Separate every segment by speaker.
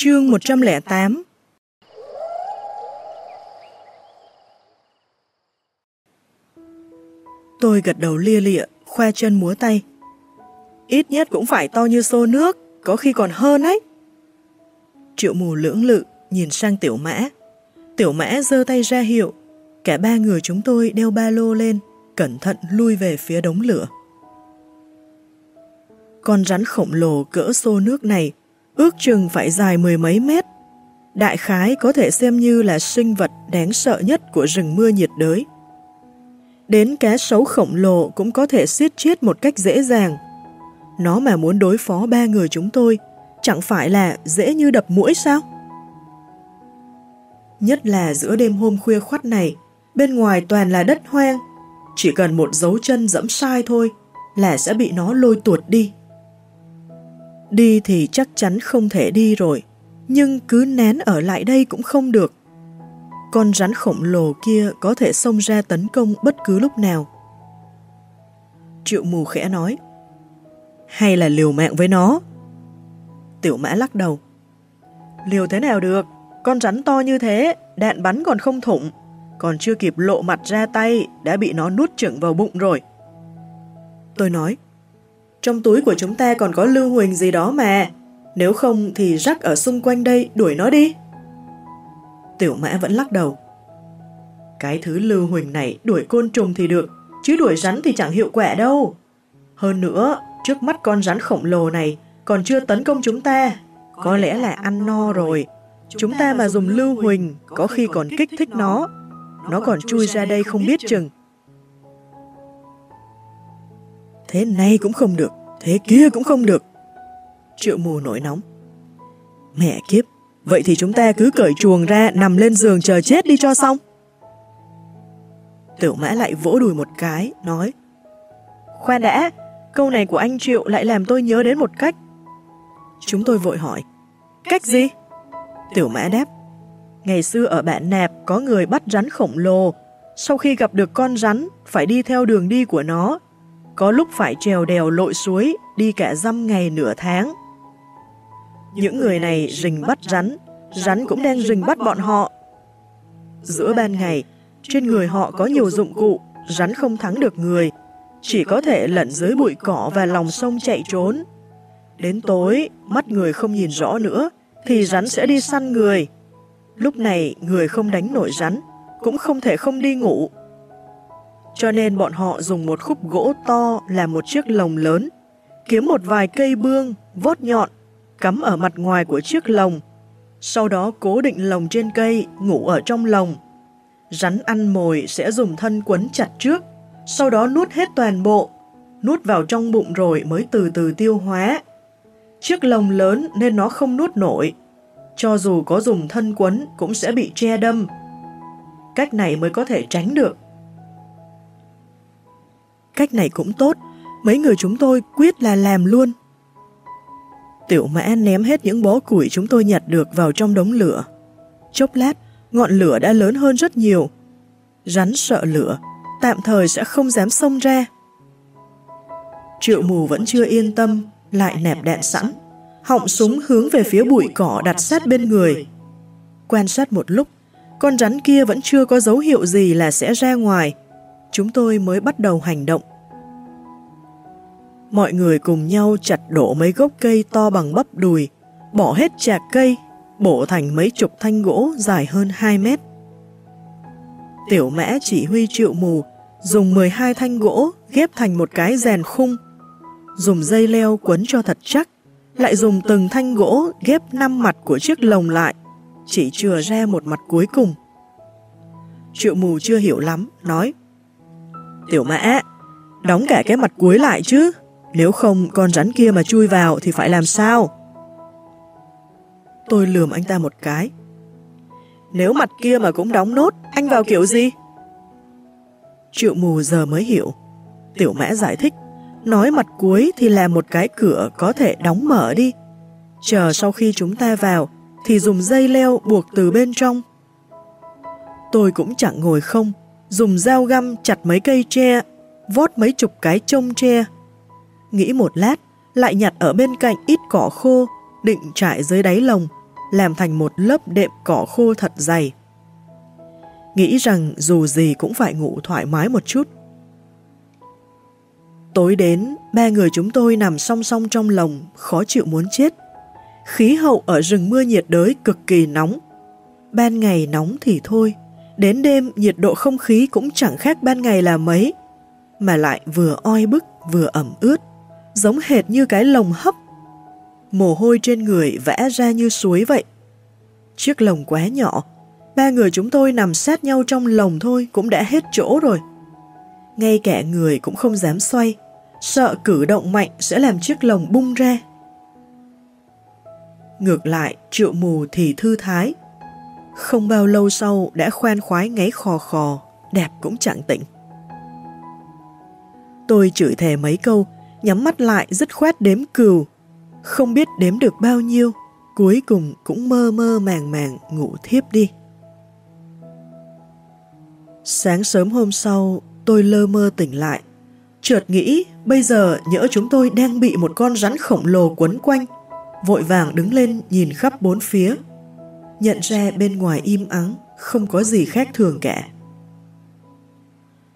Speaker 1: Chương 108 Tôi gật đầu lia lịa, khoe chân múa tay. Ít nhất cũng phải to như xô nước, có khi còn hơn ấy. Triệu mù lưỡng lự, nhìn sang tiểu mã. Tiểu mã giơ tay ra hiệu, cả ba người chúng tôi đeo ba lô lên, cẩn thận lui về phía đống lửa. Con rắn khổng lồ cỡ xô nước này ước chừng phải dài mười mấy mét. Đại khái có thể xem như là sinh vật đáng sợ nhất của rừng mưa nhiệt đới. Đến cá sấu khổng lồ cũng có thể siết chết một cách dễ dàng. Nó mà muốn đối phó ba người chúng tôi, chẳng phải là dễ như đập mũi sao? Nhất là giữa đêm hôm khuya khoắt này, bên ngoài toàn là đất hoang, chỉ cần một dấu chân dẫm sai thôi là sẽ bị nó lôi tuột đi. Đi thì chắc chắn không thể đi rồi, nhưng cứ nén ở lại đây cũng không được. Con rắn khổng lồ kia có thể xông ra tấn công bất cứ lúc nào. Triệu mù khẽ nói, hay là liều mạng với nó? Tiểu mã lắc đầu. Liều thế nào được, con rắn to như thế, đạn bắn còn không thủng, còn chưa kịp lộ mặt ra tay, đã bị nó nuốt chửng vào bụng rồi. Tôi nói, trong túi của chúng ta còn có lưu huỳnh gì đó mà, nếu không thì rắc ở xung quanh đây đuổi nó đi. Tiểu mã vẫn lắc đầu. Cái thứ lưu huỳnh này đuổi côn trùng thì được, chứ đuổi rắn thì chẳng hiệu quả đâu. Hơn nữa, trước mắt con rắn khổng lồ này còn chưa tấn công chúng ta, có lẽ là ăn no rồi. Chúng ta mà dùng lưu huỳnh có khi còn kích thích nó, nó còn chui ra đây không biết chừng. Thế này cũng không được, thế kia cũng không được. Triệu mù nổi nóng. Mẹ kiếp, vậy thì chúng ta cứ cởi chuồng ra nằm lên giường chờ chết đi cho xong. Tiểu mã lại vỗ đùi một cái, nói Khoan đã, câu này của anh Triệu lại làm tôi nhớ đến một cách. Chúng tôi vội hỏi Cách gì? Tiểu mã đáp Ngày xưa ở bản nạp có người bắt rắn khổng lồ Sau khi gặp được con rắn Phải đi theo đường đi của nó có lúc phải trèo đèo lội suối, đi cả dăm ngày nửa tháng. Những người này rình bắt rắn, rắn cũng đang rình bắt bọn họ. Giữa ban ngày, trên người họ có nhiều dụng cụ, rắn không thắng được người, chỉ có thể lẩn dưới bụi cỏ và lòng sông chạy trốn. Đến tối, mắt người không nhìn rõ nữa, thì rắn sẽ đi săn người. Lúc này, người không đánh nổi rắn, cũng không thể không đi ngủ, cho nên bọn họ dùng một khúc gỗ to làm một chiếc lồng lớn, kiếm một vài cây bương, vót nhọn, cắm ở mặt ngoài của chiếc lồng, sau đó cố định lồng trên cây, ngủ ở trong lồng. Rắn ăn mồi sẽ dùng thân quấn chặt trước, sau đó nuốt hết toàn bộ, nuốt vào trong bụng rồi mới từ từ tiêu hóa. Chiếc lồng lớn nên nó không nuốt nổi, cho dù có dùng thân quấn cũng sẽ bị che đâm. Cách này mới có thể tránh được. Cách này cũng tốt, mấy người chúng tôi quyết là làm luôn. Tiểu mã ném hết những bó củi chúng tôi nhặt được vào trong đống lửa. Chốc lát, ngọn lửa đã lớn hơn rất nhiều. Rắn sợ lửa, tạm thời sẽ không dám xông ra. Triệu mù vẫn chưa yên tâm, lại nẹp đạn sẵn. Họng súng hướng về phía bụi cỏ đặt sát bên người. Quan sát một lúc, con rắn kia vẫn chưa có dấu hiệu gì là sẽ ra ngoài. Chúng tôi mới bắt đầu hành động. Mọi người cùng nhau chặt đổ mấy gốc cây to bằng bắp đùi, bỏ hết chạc cây, bổ thành mấy chục thanh gỗ dài hơn 2 mét. Tiểu mã chỉ huy triệu mù, dùng 12 thanh gỗ ghép thành một cái rèn khung, dùng dây leo quấn cho thật chắc, lại dùng từng thanh gỗ ghép 5 mặt của chiếc lồng lại, chỉ chừa ra một mặt cuối cùng. Triệu mù chưa hiểu lắm, nói Tiểu mã, đóng cả cái mặt cuối lại chứ, nếu không con rắn kia mà chui vào thì phải làm sao? Tôi lườm anh ta một cái. Nếu mặt kia mà cũng đóng nốt, anh vào kiểu gì? Triệu mù giờ mới hiểu. Tiểu mã giải thích, nói mặt cuối thì là một cái cửa có thể đóng mở đi. Chờ sau khi chúng ta vào thì dùng dây leo buộc từ bên trong. Tôi cũng chẳng ngồi không, dùng dao găm chặt mấy cây tre, vót mấy chục cái trông tre Nghĩ một lát, lại nhặt ở bên cạnh ít cỏ khô, định trải dưới đáy lồng, làm thành một lớp đệm cỏ khô thật dày. Nghĩ rằng dù gì cũng phải ngủ thoải mái một chút. Tối đến, ba người chúng tôi nằm song song trong lồng, khó chịu muốn chết. Khí hậu ở rừng mưa nhiệt đới cực kỳ nóng. Ban ngày nóng thì thôi, đến đêm nhiệt độ không khí cũng chẳng khác ban ngày là mấy, mà lại vừa oi bức vừa ẩm ướt, giống hệt như cái lồng hấp. Mồ hôi trên người vẽ ra như suối vậy. Chiếc lồng quá nhỏ, ba người chúng tôi nằm sát nhau trong lồng thôi cũng đã hết chỗ rồi. Ngay cả người cũng không dám xoay, sợ cử động mạnh sẽ làm chiếc lồng bung ra. Ngược lại, triệu mù thì thư thái. Không bao lâu sau đã khoan khoái ngáy khò khò, đẹp cũng chẳng tỉnh. Tôi chửi thề mấy câu, nhắm mắt lại dứt khoát đếm cừu. Không biết đếm được bao nhiêu, cuối cùng cũng mơ mơ màng màng ngủ thiếp đi. Sáng sớm hôm sau, tôi lơ mơ tỉnh lại. Chợt nghĩ bây giờ nhỡ chúng tôi đang bị một con rắn khổng lồ quấn quanh. Vội vàng đứng lên nhìn khắp bốn phía. Nhận ra bên ngoài im ắng, không có gì khác thường cả.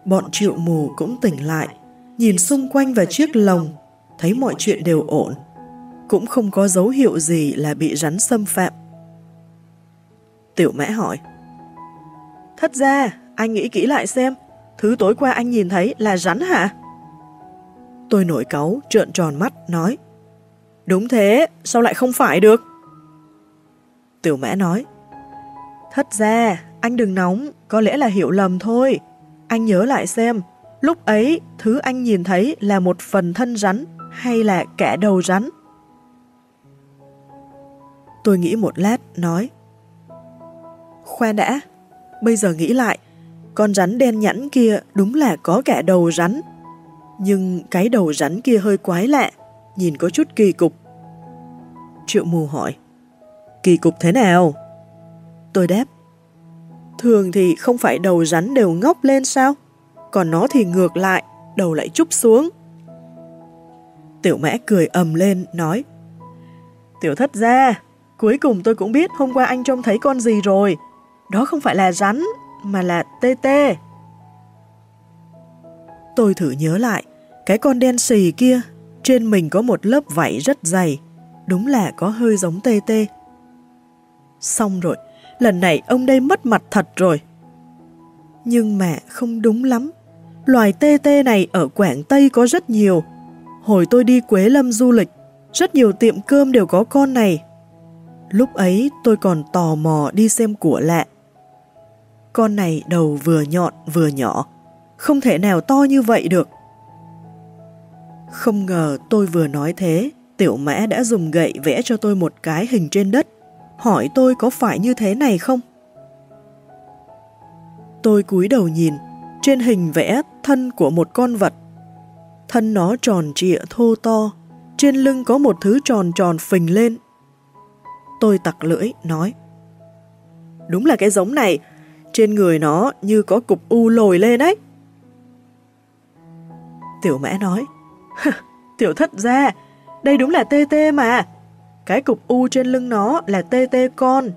Speaker 1: Bọn triệu mù cũng tỉnh lại, nhìn xung quanh và chiếc lồng, thấy mọi chuyện đều ổn. Cũng không có dấu hiệu gì là bị rắn xâm phạm. Tiểu mã hỏi. Thất ra, anh nghĩ kỹ lại xem, thứ tối qua anh nhìn thấy là rắn hả? Tôi nổi cáu, trợn tròn mắt, nói Đúng thế, sao lại không phải được? Tiểu mã nói Thật ra, anh đừng nóng, có lẽ là hiểu lầm thôi. Anh nhớ lại xem, lúc ấy thứ anh nhìn thấy là một phần thân rắn hay là cả đầu rắn? Tôi nghĩ một lát, nói Khoan đã, bây giờ nghĩ lại, con rắn đen nhẵn kia đúng là có cả đầu rắn nhưng cái đầu rắn kia hơi quái lạ, nhìn có chút kỳ cục. Triệu mù hỏi, kỳ cục thế nào? Tôi đáp, thường thì không phải đầu rắn đều ngóc lên sao? Còn nó thì ngược lại, đầu lại chúc xuống. Tiểu mã cười ầm lên, nói, Tiểu thất ra, cuối cùng tôi cũng biết hôm qua anh trông thấy con gì rồi. Đó không phải là rắn, mà là tê tê. Tôi thử nhớ lại, cái con đen xì kia, trên mình có một lớp vảy rất dày, đúng là có hơi giống tê tê. Xong rồi, lần này ông đây mất mặt thật rồi. Nhưng mà không đúng lắm, loài tê tê này ở Quảng Tây có rất nhiều. Hồi tôi đi Quế Lâm du lịch, rất nhiều tiệm cơm đều có con này. Lúc ấy tôi còn tò mò đi xem của lạ. Con này đầu vừa nhọn vừa nhỏ, không thể nào to như vậy được. Không ngờ tôi vừa nói thế, tiểu mã đã dùng gậy vẽ cho tôi một cái hình trên đất, hỏi tôi có phải như thế này không? Tôi cúi đầu nhìn, trên hình vẽ thân của một con vật. Thân nó tròn trịa thô to, trên lưng có một thứ tròn tròn phình lên. Tôi tặc lưỡi, nói Đúng là cái giống này, trên người nó như có cục u lồi lên ấy. Tiểu mã nói Tiểu thất ra, đây đúng là tê tê mà. Cái cục u trên lưng nó là tê tê con.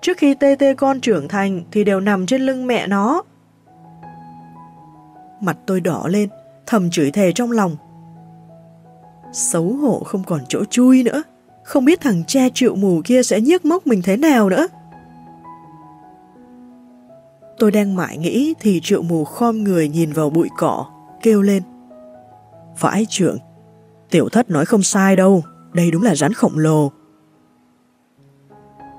Speaker 1: Trước khi tê tê con trưởng thành thì đều nằm trên lưng mẹ nó. Mặt tôi đỏ lên, thầm chửi thề trong lòng. Xấu hổ không còn chỗ chui nữa. Không biết thằng cha triệu mù kia sẽ nhiếc mốc mình thế nào nữa. Tôi đang mãi nghĩ thì triệu mù khom người nhìn vào bụi cỏ, kêu lên. Phải trưởng, tiểu thất nói không sai đâu, đây đúng là rắn khổng lồ.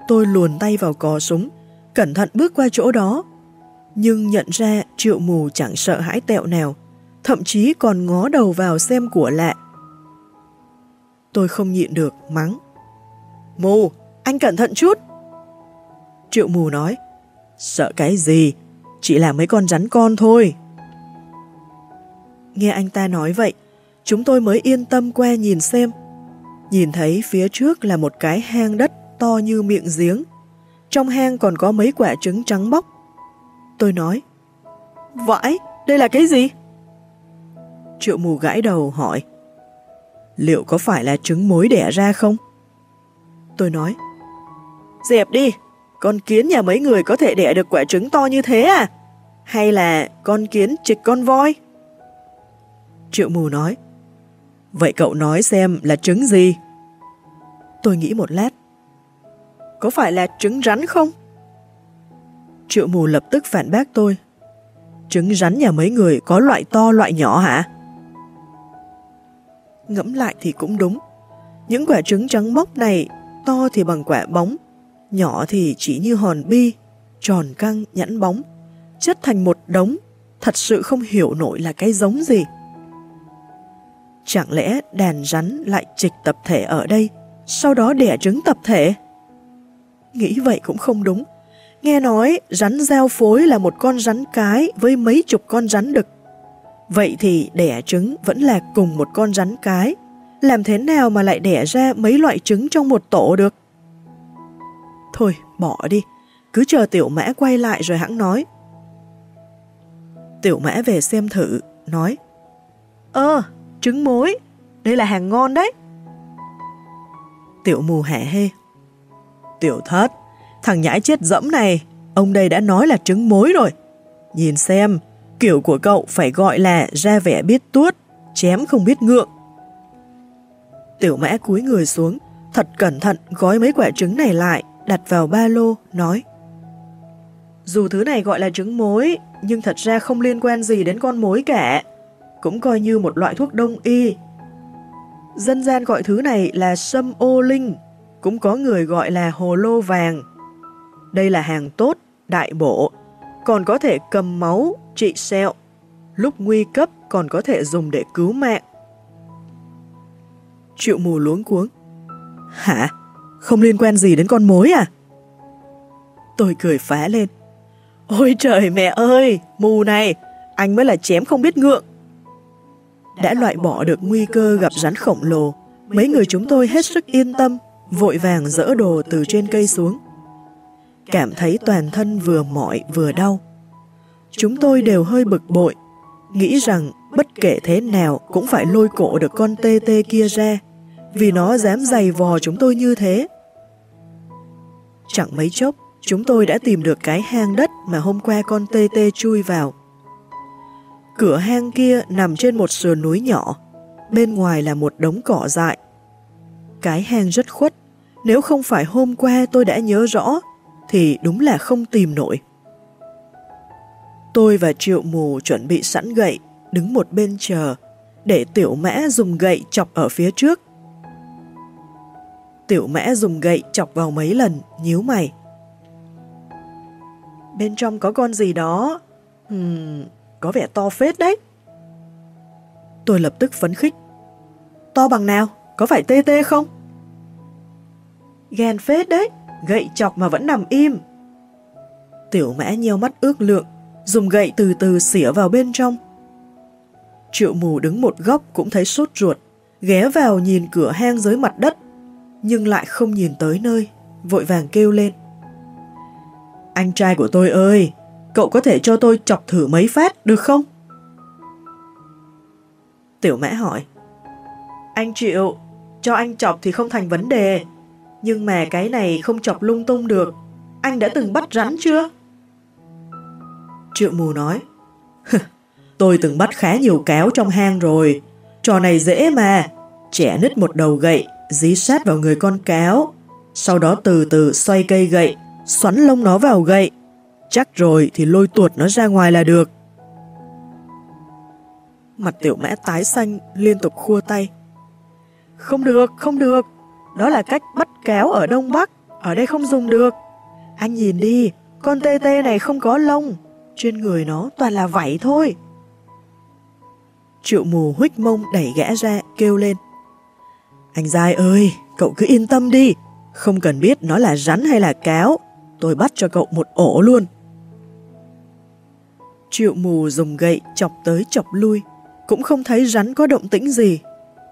Speaker 1: Tôi luồn tay vào cò súng, cẩn thận bước qua chỗ đó, nhưng nhận ra triệu mù chẳng sợ hãi tẹo nào, thậm chí còn ngó đầu vào xem của lạ. Tôi không nhịn được, mắng. Mù, anh cẩn thận chút. Triệu mù nói, sợ cái gì, chỉ là mấy con rắn con thôi. Nghe anh ta nói vậy, chúng tôi mới yên tâm qua nhìn xem. Nhìn thấy phía trước là một cái hang đất to như miệng giếng. Trong hang còn có mấy quả trứng trắng bóc. Tôi nói, Vãi, đây là cái gì? Triệu mù gãi đầu hỏi, Liệu có phải là trứng mối đẻ ra không? Tôi nói, Dẹp đi, con kiến nhà mấy người có thể đẻ được quả trứng to như thế à? Hay là con kiến trịch con voi? Triệu mù nói, Vậy cậu nói xem là trứng gì? Tôi nghĩ một lát. Có phải là trứng rắn không? Triệu mù lập tức phản bác tôi. Trứng rắn nhà mấy người có loại to loại nhỏ hả? Ngẫm lại thì cũng đúng. Những quả trứng trắng bóc này to thì bằng quả bóng, nhỏ thì chỉ như hòn bi, tròn căng nhẵn bóng, chất thành một đống, thật sự không hiểu nổi là cái giống gì. Chẳng lẽ đàn rắn lại trịch tập thể ở đây, sau đó đẻ trứng tập thể? Nghĩ vậy cũng không đúng. Nghe nói rắn giao phối là một con rắn cái với mấy chục con rắn đực. Vậy thì đẻ trứng vẫn là cùng một con rắn cái. Làm thế nào mà lại đẻ ra mấy loại trứng trong một tổ được? Thôi, bỏ đi. Cứ chờ tiểu mã quay lại rồi hãng nói. Tiểu mã về xem thử, nói Ơ, trứng mối, đây là hàng ngon đấy. Tiểu mù hẻ hê. Tiểu thất, thằng nhãi chết dẫm này, ông đây đã nói là trứng mối rồi. Nhìn xem, kiểu của cậu phải gọi là ra vẻ biết tuốt, chém không biết ngượng. Tiểu mã cúi người xuống, thật cẩn thận gói mấy quả trứng này lại, đặt vào ba lô, nói Dù thứ này gọi là trứng mối, nhưng thật ra không liên quan gì đến con mối cả. Cũng coi như một loại thuốc đông y. Dân gian gọi thứ này là sâm ô linh, cũng có người gọi là hồ lô vàng. Đây là hàng tốt, đại bổ, còn có thể cầm máu, trị sẹo. Lúc nguy cấp còn có thể dùng để cứu mạng. Triệu mù luống cuống. Hả? Không liên quan gì đến con mối à? Tôi cười phá lên. Ôi trời mẹ ơi, mù này, anh mới là chém không biết ngượng. Đã loại bỏ được nguy cơ gặp rắn khổng lồ, mấy người chúng tôi hết sức yên tâm, vội vàng dỡ đồ từ trên cây xuống. Cảm thấy toàn thân vừa mỏi vừa đau. Chúng tôi đều hơi bực bội, nghĩ rằng bất kể thế nào cũng phải lôi cổ được con tê tê kia ra, vì nó dám giày vò chúng tôi như thế. Chẳng mấy chốc, chúng tôi đã tìm được cái hang đất mà hôm qua con tê tê chui vào. Cửa hang kia nằm trên một sườn núi nhỏ, bên ngoài là một đống cỏ dại. Cái hang rất khuất, nếu không phải hôm qua tôi đã nhớ rõ, thì đúng là không tìm nổi. Tôi và Triệu Mù chuẩn bị sẵn gậy, đứng một bên chờ, để tiểu mã dùng gậy chọc ở phía trước. Tiểu mã dùng gậy chọc vào mấy lần, nhíu mày. Bên trong có con gì đó. Hmm, có vẻ to phết đấy. Tôi lập tức phấn khích. To bằng nào? Có phải tê tê không? Ghen phết đấy, gậy chọc mà vẫn nằm im. Tiểu mã nheo mắt ước lượng, dùng gậy từ từ xỉa vào bên trong. Triệu mù đứng một góc cũng thấy sốt ruột, ghé vào nhìn cửa hang dưới mặt đất, nhưng lại không nhìn tới nơi, vội vàng kêu lên. Anh trai của tôi ơi, cậu có thể cho tôi chọc thử mấy phát được không? Tiểu mã hỏi. Anh chịu, cho anh chọc thì không thành vấn đề, nhưng mà cái này không chọc lung tung được. Anh đã từng bắt rắn chưa? Triệu mù nói. tôi từng bắt khá nhiều cáo trong hang rồi. Trò này dễ mà. Trẻ nứt một đầu gậy, dí sát vào người con cáo. Sau đó từ từ xoay cây gậy, xoắn lông nó vào gậy. Chắc rồi thì lôi tuột nó ra ngoài là được. Mặt tiểu mã tái xanh liên tục khua tay. Không được, không được. Đó là cách bắt kéo ở Đông Bắc. Ở đây không dùng được. Anh nhìn đi, con tê tê này không có lông. Trên người nó toàn là vảy thôi. Triệu mù huých mông đẩy gã ra, kêu lên. Anh dai ơi, cậu cứ yên tâm đi. Không cần biết nó là rắn hay là cáo. Tôi bắt cho cậu một ổ luôn. Triệu mù dùng gậy chọc tới chọc lui, cũng không thấy rắn có động tĩnh gì.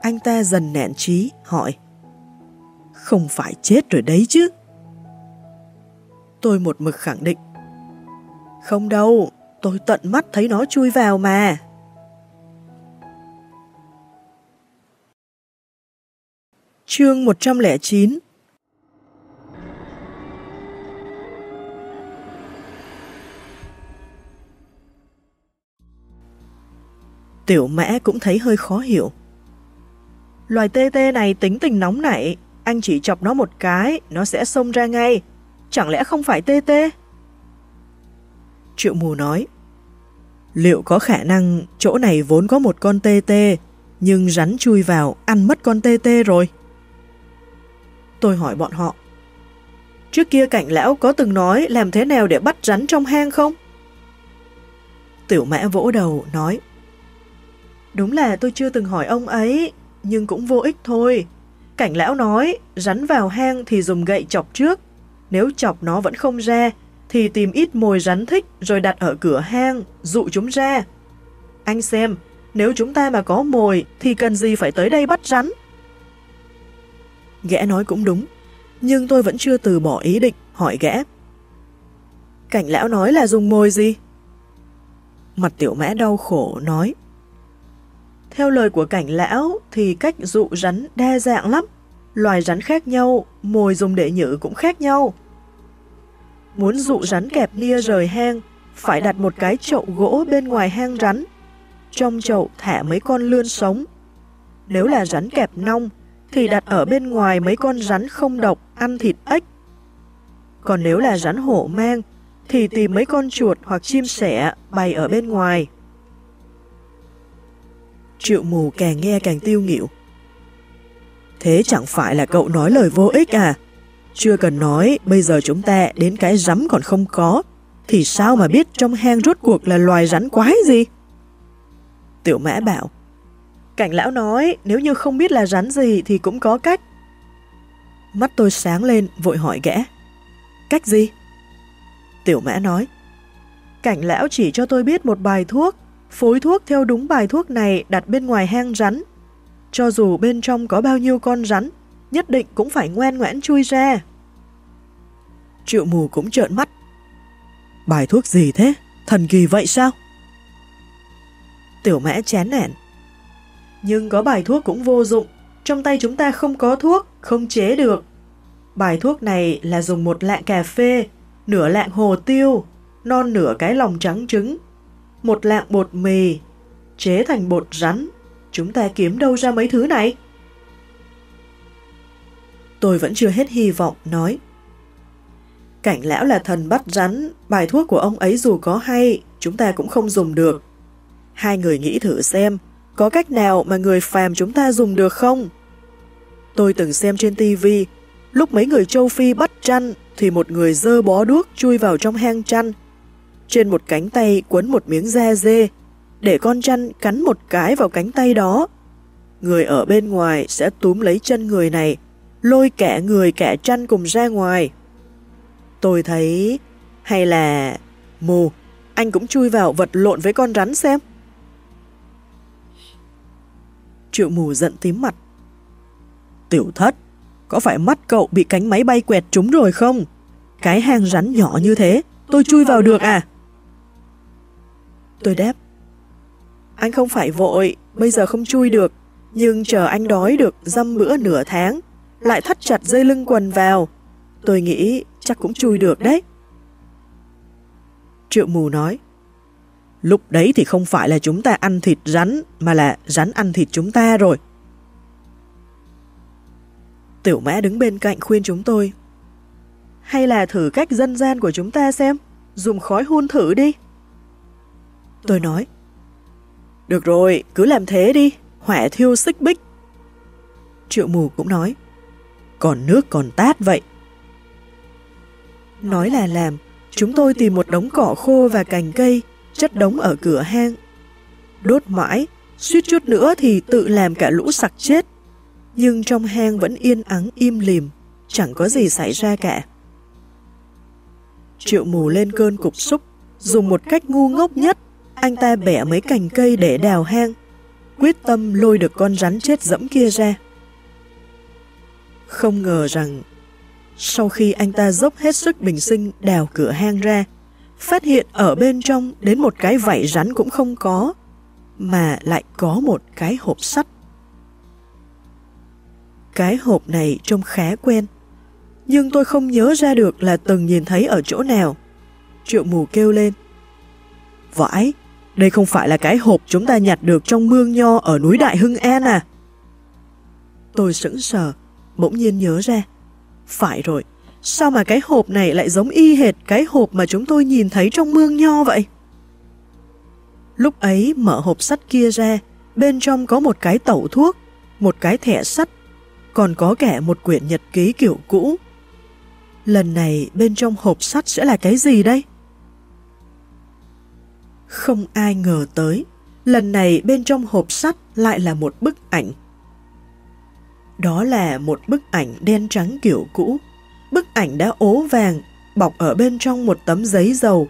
Speaker 1: Anh ta dần nẹn trí, hỏi. Không phải chết rồi đấy chứ? Tôi một mực khẳng định. Không đâu, tôi tận mắt thấy nó chui vào mà. Chương 109 Tiểu mã cũng thấy hơi khó hiểu. Loài tê tê này tính tình nóng nảy, anh chỉ chọc nó một cái, nó sẽ xông ra ngay. Chẳng lẽ không phải tê tê? Triệu mù nói, liệu có khả năng chỗ này vốn có một con tê tê, nhưng rắn chui vào ăn mất con tê tê rồi? Tôi hỏi bọn họ, trước kia cảnh lão có từng nói làm thế nào để bắt rắn trong hang không? Tiểu mã vỗ đầu, nói, Đúng là tôi chưa từng hỏi ông ấy, nhưng cũng vô ích thôi. Cảnh lão nói, rắn vào hang thì dùng gậy chọc trước. Nếu chọc nó vẫn không ra, thì tìm ít mồi rắn thích rồi đặt ở cửa hang, dụ chúng ra. Anh xem, nếu chúng ta mà có mồi thì cần gì phải tới đây bắt rắn? Gã nói cũng đúng, nhưng tôi vẫn chưa từ bỏ ý định hỏi gã. Cảnh lão nói là dùng mồi gì? Mặt tiểu mã đau khổ nói. Theo lời của cảnh lão thì cách dụ rắn đa dạng lắm. Loài rắn khác nhau, mồi dùng để nhử cũng khác nhau. Muốn dụ rắn kẹp nia rời hang, phải đặt một cái chậu gỗ bên ngoài hang rắn. Trong chậu thả mấy con lươn sống. Nếu là rắn kẹp nong, thì đặt ở bên ngoài mấy con rắn không độc ăn thịt ếch. Còn nếu là rắn hổ mang, thì tìm mấy con chuột hoặc chim sẻ bày ở bên ngoài. Triệu mù càng nghe càng tiêu nghịu. Thế chẳng phải là cậu nói lời vô ích à? Chưa cần nói, bây giờ chúng ta đến cái rắm còn không có, thì sao mà biết trong hang rốt cuộc là loài rắn quái gì? Tiểu mã bảo, Cảnh lão nói, nếu như không biết là rắn gì thì cũng có cách. Mắt tôi sáng lên, vội hỏi gã. Cách gì? Tiểu mã nói, Cảnh lão chỉ cho tôi biết một bài thuốc, phối thuốc theo đúng bài thuốc này đặt bên ngoài hang rắn. Cho dù bên trong có bao nhiêu con rắn, nhất định cũng phải ngoan ngoãn chui ra. Triệu mù cũng trợn mắt. Bài thuốc gì thế? Thần kỳ vậy sao? Tiểu mã chán nản. Nhưng có bài thuốc cũng vô dụng, trong tay chúng ta không có thuốc, không chế được. Bài thuốc này là dùng một lạng cà phê, nửa lạng hồ tiêu, non nửa cái lòng trắng trứng, một lạng bột mì, chế thành bột rắn. Chúng ta kiếm đâu ra mấy thứ này? Tôi vẫn chưa hết hy vọng, nói. Cảnh lão là thần bắt rắn, bài thuốc của ông ấy dù có hay, chúng ta cũng không dùng được. Hai người nghĩ thử xem, có cách nào mà người phàm chúng ta dùng được không? Tôi từng xem trên tivi, lúc mấy người châu Phi bắt chăn thì một người dơ bó đuốc chui vào trong hang chăn. Trên một cánh tay quấn một miếng da dê, để con chăn cắn một cái vào cánh tay đó. Người ở bên ngoài sẽ túm lấy chân người này, lôi kẻ người kẻ chăn cùng ra ngoài. Tôi thấy... hay là... mù, anh cũng chui vào vật lộn với con rắn xem. Triệu mù giận tím mặt. Tiểu thất, có phải mắt cậu bị cánh máy bay quẹt trúng rồi không? Cái hang rắn nhỏ như thế, tôi chui vào được à? Tôi đáp. Anh không phải vội, bây giờ không chui được, nhưng chờ anh đói được dăm bữa nửa tháng, lại thắt chặt dây lưng quần vào. Tôi nghĩ chắc cũng chui được đấy. Triệu mù nói. Lúc đấy thì không phải là chúng ta ăn thịt rắn, mà là rắn ăn thịt chúng ta rồi. Tiểu mã đứng bên cạnh khuyên chúng tôi. Hay là thử cách dân gian của chúng ta xem, dùng khói hun thử đi. Tôi nói. Được rồi, cứ làm thế đi, hỏa thiêu xích bích. Triệu mù cũng nói. Còn nước còn tát vậy. Nói là làm, chúng tôi tìm một đống cỏ khô và cành cây, chất đống ở cửa hang. Đốt mãi, suýt chút nữa thì tự làm cả lũ sặc chết. Nhưng trong hang vẫn yên ắng im lìm, chẳng có gì xảy ra cả. Triệu mù lên cơn cục xúc, dùng một cách ngu ngốc nhất, anh ta bẻ mấy cành cây để đào hang, quyết tâm lôi được con rắn chết dẫm kia ra. Không ngờ rằng, sau khi anh ta dốc hết sức bình sinh đào cửa hang ra, phát hiện ở bên trong đến một cái vảy rắn cũng không có, mà lại có một cái hộp sắt. Cái hộp này trông khá quen, nhưng tôi không nhớ ra được là từng nhìn thấy ở chỗ nào. Triệu mù kêu lên. Vãi, đây không phải là cái hộp chúng ta nhặt được trong mương nho ở núi Đại Hưng An à? Tôi sững sờ, bỗng nhiên nhớ ra. Phải rồi, sao mà cái hộp này lại giống y hệt cái hộp mà chúng tôi nhìn thấy trong mương nho vậy? Lúc ấy mở hộp sắt kia ra, bên trong có một cái tẩu thuốc, một cái thẻ sắt, còn có cả một quyển nhật ký kiểu cũ. Lần này bên trong hộp sắt sẽ là cái gì đây? Không ai ngờ tới, lần này bên trong hộp sắt lại là một bức ảnh. Đó là một bức ảnh đen trắng kiểu cũ. Bức ảnh đã ố vàng, bọc ở bên trong một tấm giấy dầu,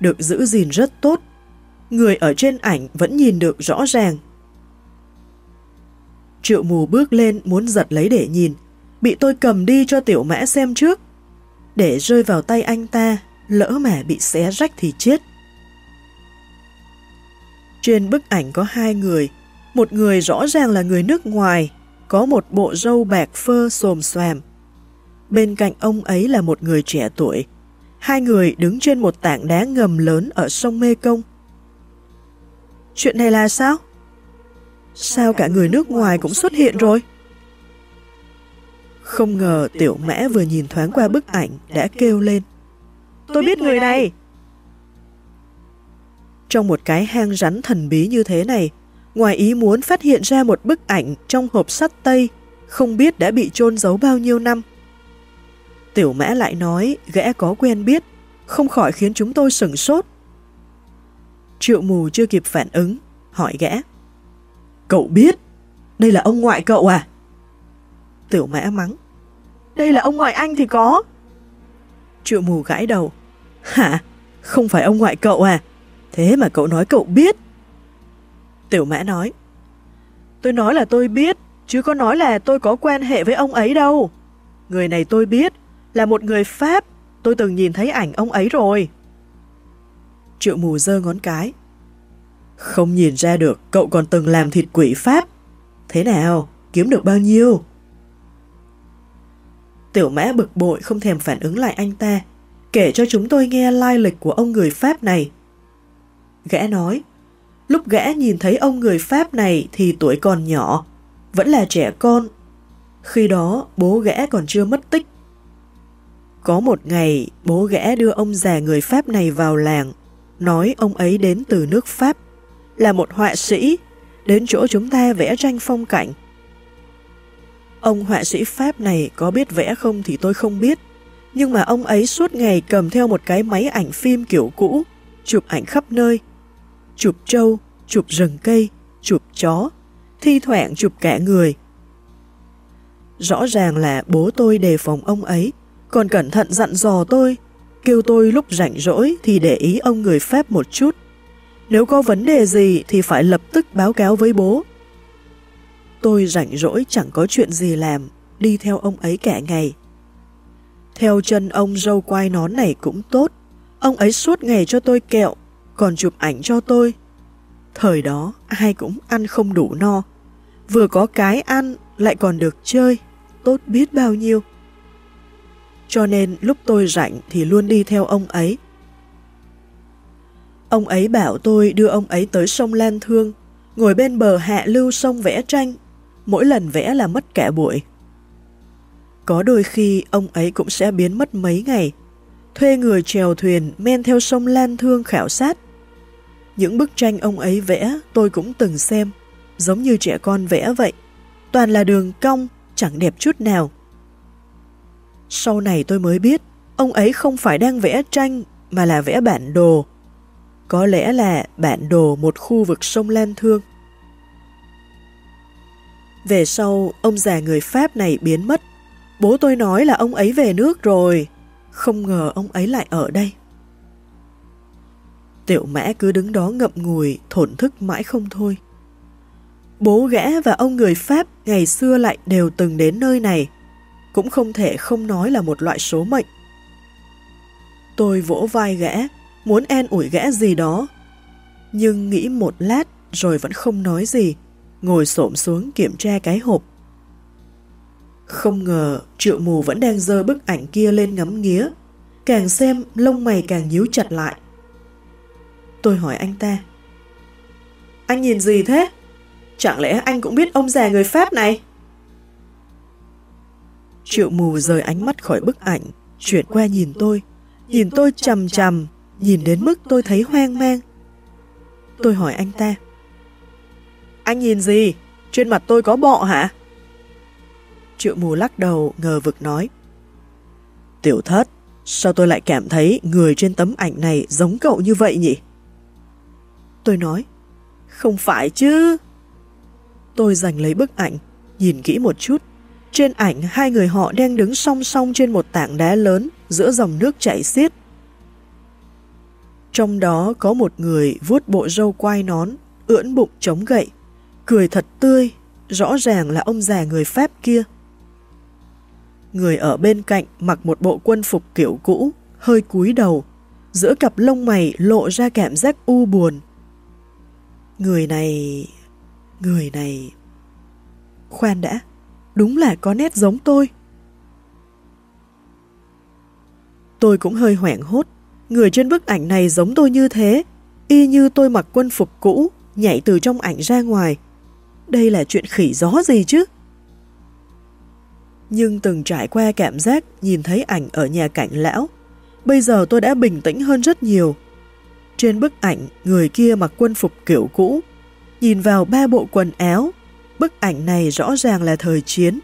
Speaker 1: được giữ gìn rất tốt. Người ở trên ảnh vẫn nhìn được rõ ràng. Triệu mù bước lên muốn giật lấy để nhìn, bị tôi cầm đi cho tiểu mã xem trước. Để rơi vào tay anh ta, lỡ mà bị xé rách thì chết. Trên bức ảnh có hai người, một người rõ ràng là người nước ngoài, có một bộ râu bạc phơ xồm xoàm. Bên cạnh ông ấy là một người trẻ tuổi. Hai người đứng trên một tảng đá ngầm lớn ở sông Mê Công. Chuyện này là sao? Sao cả người nước ngoài cũng xuất hiện rồi? Không ngờ tiểu mã vừa nhìn thoáng qua bức ảnh đã kêu lên. Tôi biết người này! Trong một cái hang rắn thần bí như thế này, ngoài ý muốn phát hiện ra một bức ảnh trong hộp sắt tây, không biết đã bị chôn giấu bao nhiêu năm. Tiểu mã lại nói gã có quen biết, không khỏi khiến chúng tôi sửng sốt. Triệu mù chưa kịp phản ứng, hỏi gã. Cậu biết, đây là ông ngoại cậu à? Tiểu mã mắng. Đây là ông ngoại anh thì có. Triệu mù gãi đầu. Hả? Không phải ông ngoại cậu à? Thế mà cậu nói cậu biết. Tiểu mã nói. Tôi nói là tôi biết, chứ có nói là tôi có quan hệ với ông ấy đâu. Người này tôi biết, là một người Pháp, tôi từng nhìn thấy ảnh ông ấy rồi. Triệu mù dơ ngón cái. Không nhìn ra được cậu còn từng làm thịt quỷ Pháp. Thế nào, kiếm được bao nhiêu? Tiểu mã bực bội không thèm phản ứng lại anh ta, kể cho chúng tôi nghe lai lịch của ông người Pháp này. Gã nói, lúc gã nhìn thấy ông người Pháp này thì tuổi còn nhỏ, vẫn là trẻ con. Khi đó bố gã còn chưa mất tích. Có một ngày, bố gã đưa ông già người Pháp này vào làng, nói ông ấy đến từ nước Pháp, là một họa sĩ, đến chỗ chúng ta vẽ tranh phong cảnh. Ông họa sĩ Pháp này có biết vẽ không thì tôi không biết, nhưng mà ông ấy suốt ngày cầm theo một cái máy ảnh phim kiểu cũ, chụp ảnh khắp nơi. Chụp trâu, chụp rừng cây, chụp chó, thi thoảng chụp cả người. Rõ ràng là bố tôi đề phòng ông ấy, còn cẩn thận dặn dò tôi, kêu tôi lúc rảnh rỗi thì để ý ông người Pháp một chút. Nếu có vấn đề gì thì phải lập tức báo cáo với bố. Tôi rảnh rỗi chẳng có chuyện gì làm, đi theo ông ấy cả ngày. Theo chân ông dâu quai nón này cũng tốt, ông ấy suốt ngày cho tôi kẹo, còn chụp ảnh cho tôi. Thời đó ai cũng ăn không đủ no, vừa có cái ăn lại còn được chơi, tốt biết bao nhiêu. Cho nên lúc tôi rảnh thì luôn đi theo ông ấy. Ông ấy bảo tôi đưa ông ấy tới sông Lan Thương, ngồi bên bờ hạ lưu sông vẽ tranh, mỗi lần vẽ là mất cả buổi. Có đôi khi ông ấy cũng sẽ biến mất mấy ngày, thuê người chèo thuyền men theo sông Lan Thương khảo sát. Những bức tranh ông ấy vẽ tôi cũng từng xem, giống như trẻ con vẽ vậy, toàn là đường cong, chẳng đẹp chút nào. Sau này tôi mới biết, ông ấy không phải đang vẽ tranh mà là vẽ bản đồ. Có lẽ là bản đồ một khu vực sông Lan Thương. Về sau, ông già người Pháp này biến mất. Bố tôi nói là ông ấy về nước rồi. Không ngờ ông ấy lại ở đây. Tiểu mã cứ đứng đó ngậm ngùi, thổn thức mãi không thôi. Bố gã và ông người Pháp ngày xưa lại đều từng đến nơi này cũng không thể không nói là một loại số mệnh. Tôi vỗ vai gã, muốn en ủi gã gì đó, nhưng nghĩ một lát rồi vẫn không nói gì, ngồi xổm xuống kiểm tra cái hộp. Không ngờ triệu mù vẫn đang dơ bức ảnh kia lên ngắm nghía, càng xem lông mày càng nhíu chặt lại. Tôi hỏi anh ta, Anh nhìn gì thế? Chẳng lẽ anh cũng biết ông già người Pháp này? Triệu mù rời ánh mắt khỏi bức ảnh, chuyển qua nhìn tôi. Nhìn tôi chầm chầm, nhìn đến mức tôi thấy hoang mang. Tôi hỏi anh ta. Anh nhìn gì? Trên mặt tôi có bọ hả? Triệu mù lắc đầu ngờ vực nói. Tiểu thất, sao tôi lại cảm thấy người trên tấm ảnh này giống cậu như vậy nhỉ? Tôi nói, không phải chứ. Tôi giành lấy bức ảnh, nhìn kỹ một chút. Trên ảnh hai người họ đang đứng song song trên một tảng đá lớn giữa dòng nước chảy xiết. Trong đó có một người vuốt bộ râu quai nón, ưỡn bụng chống gậy, cười thật tươi, rõ ràng là ông già người Pháp kia. Người ở bên cạnh mặc một bộ quân phục kiểu cũ, hơi cúi đầu, giữa cặp lông mày lộ ra cảm giác u buồn. Người này... người này... Khoan đã, đúng là có nét giống tôi. Tôi cũng hơi hoảng hốt, người trên bức ảnh này giống tôi như thế, y như tôi mặc quân phục cũ, nhảy từ trong ảnh ra ngoài. Đây là chuyện khỉ gió gì chứ? Nhưng từng trải qua cảm giác nhìn thấy ảnh ở nhà cảnh lão, bây giờ tôi đã bình tĩnh hơn rất nhiều. Trên bức ảnh, người kia mặc quân phục kiểu cũ, nhìn vào ba bộ quần áo, bức ảnh này rõ ràng là thời chiến.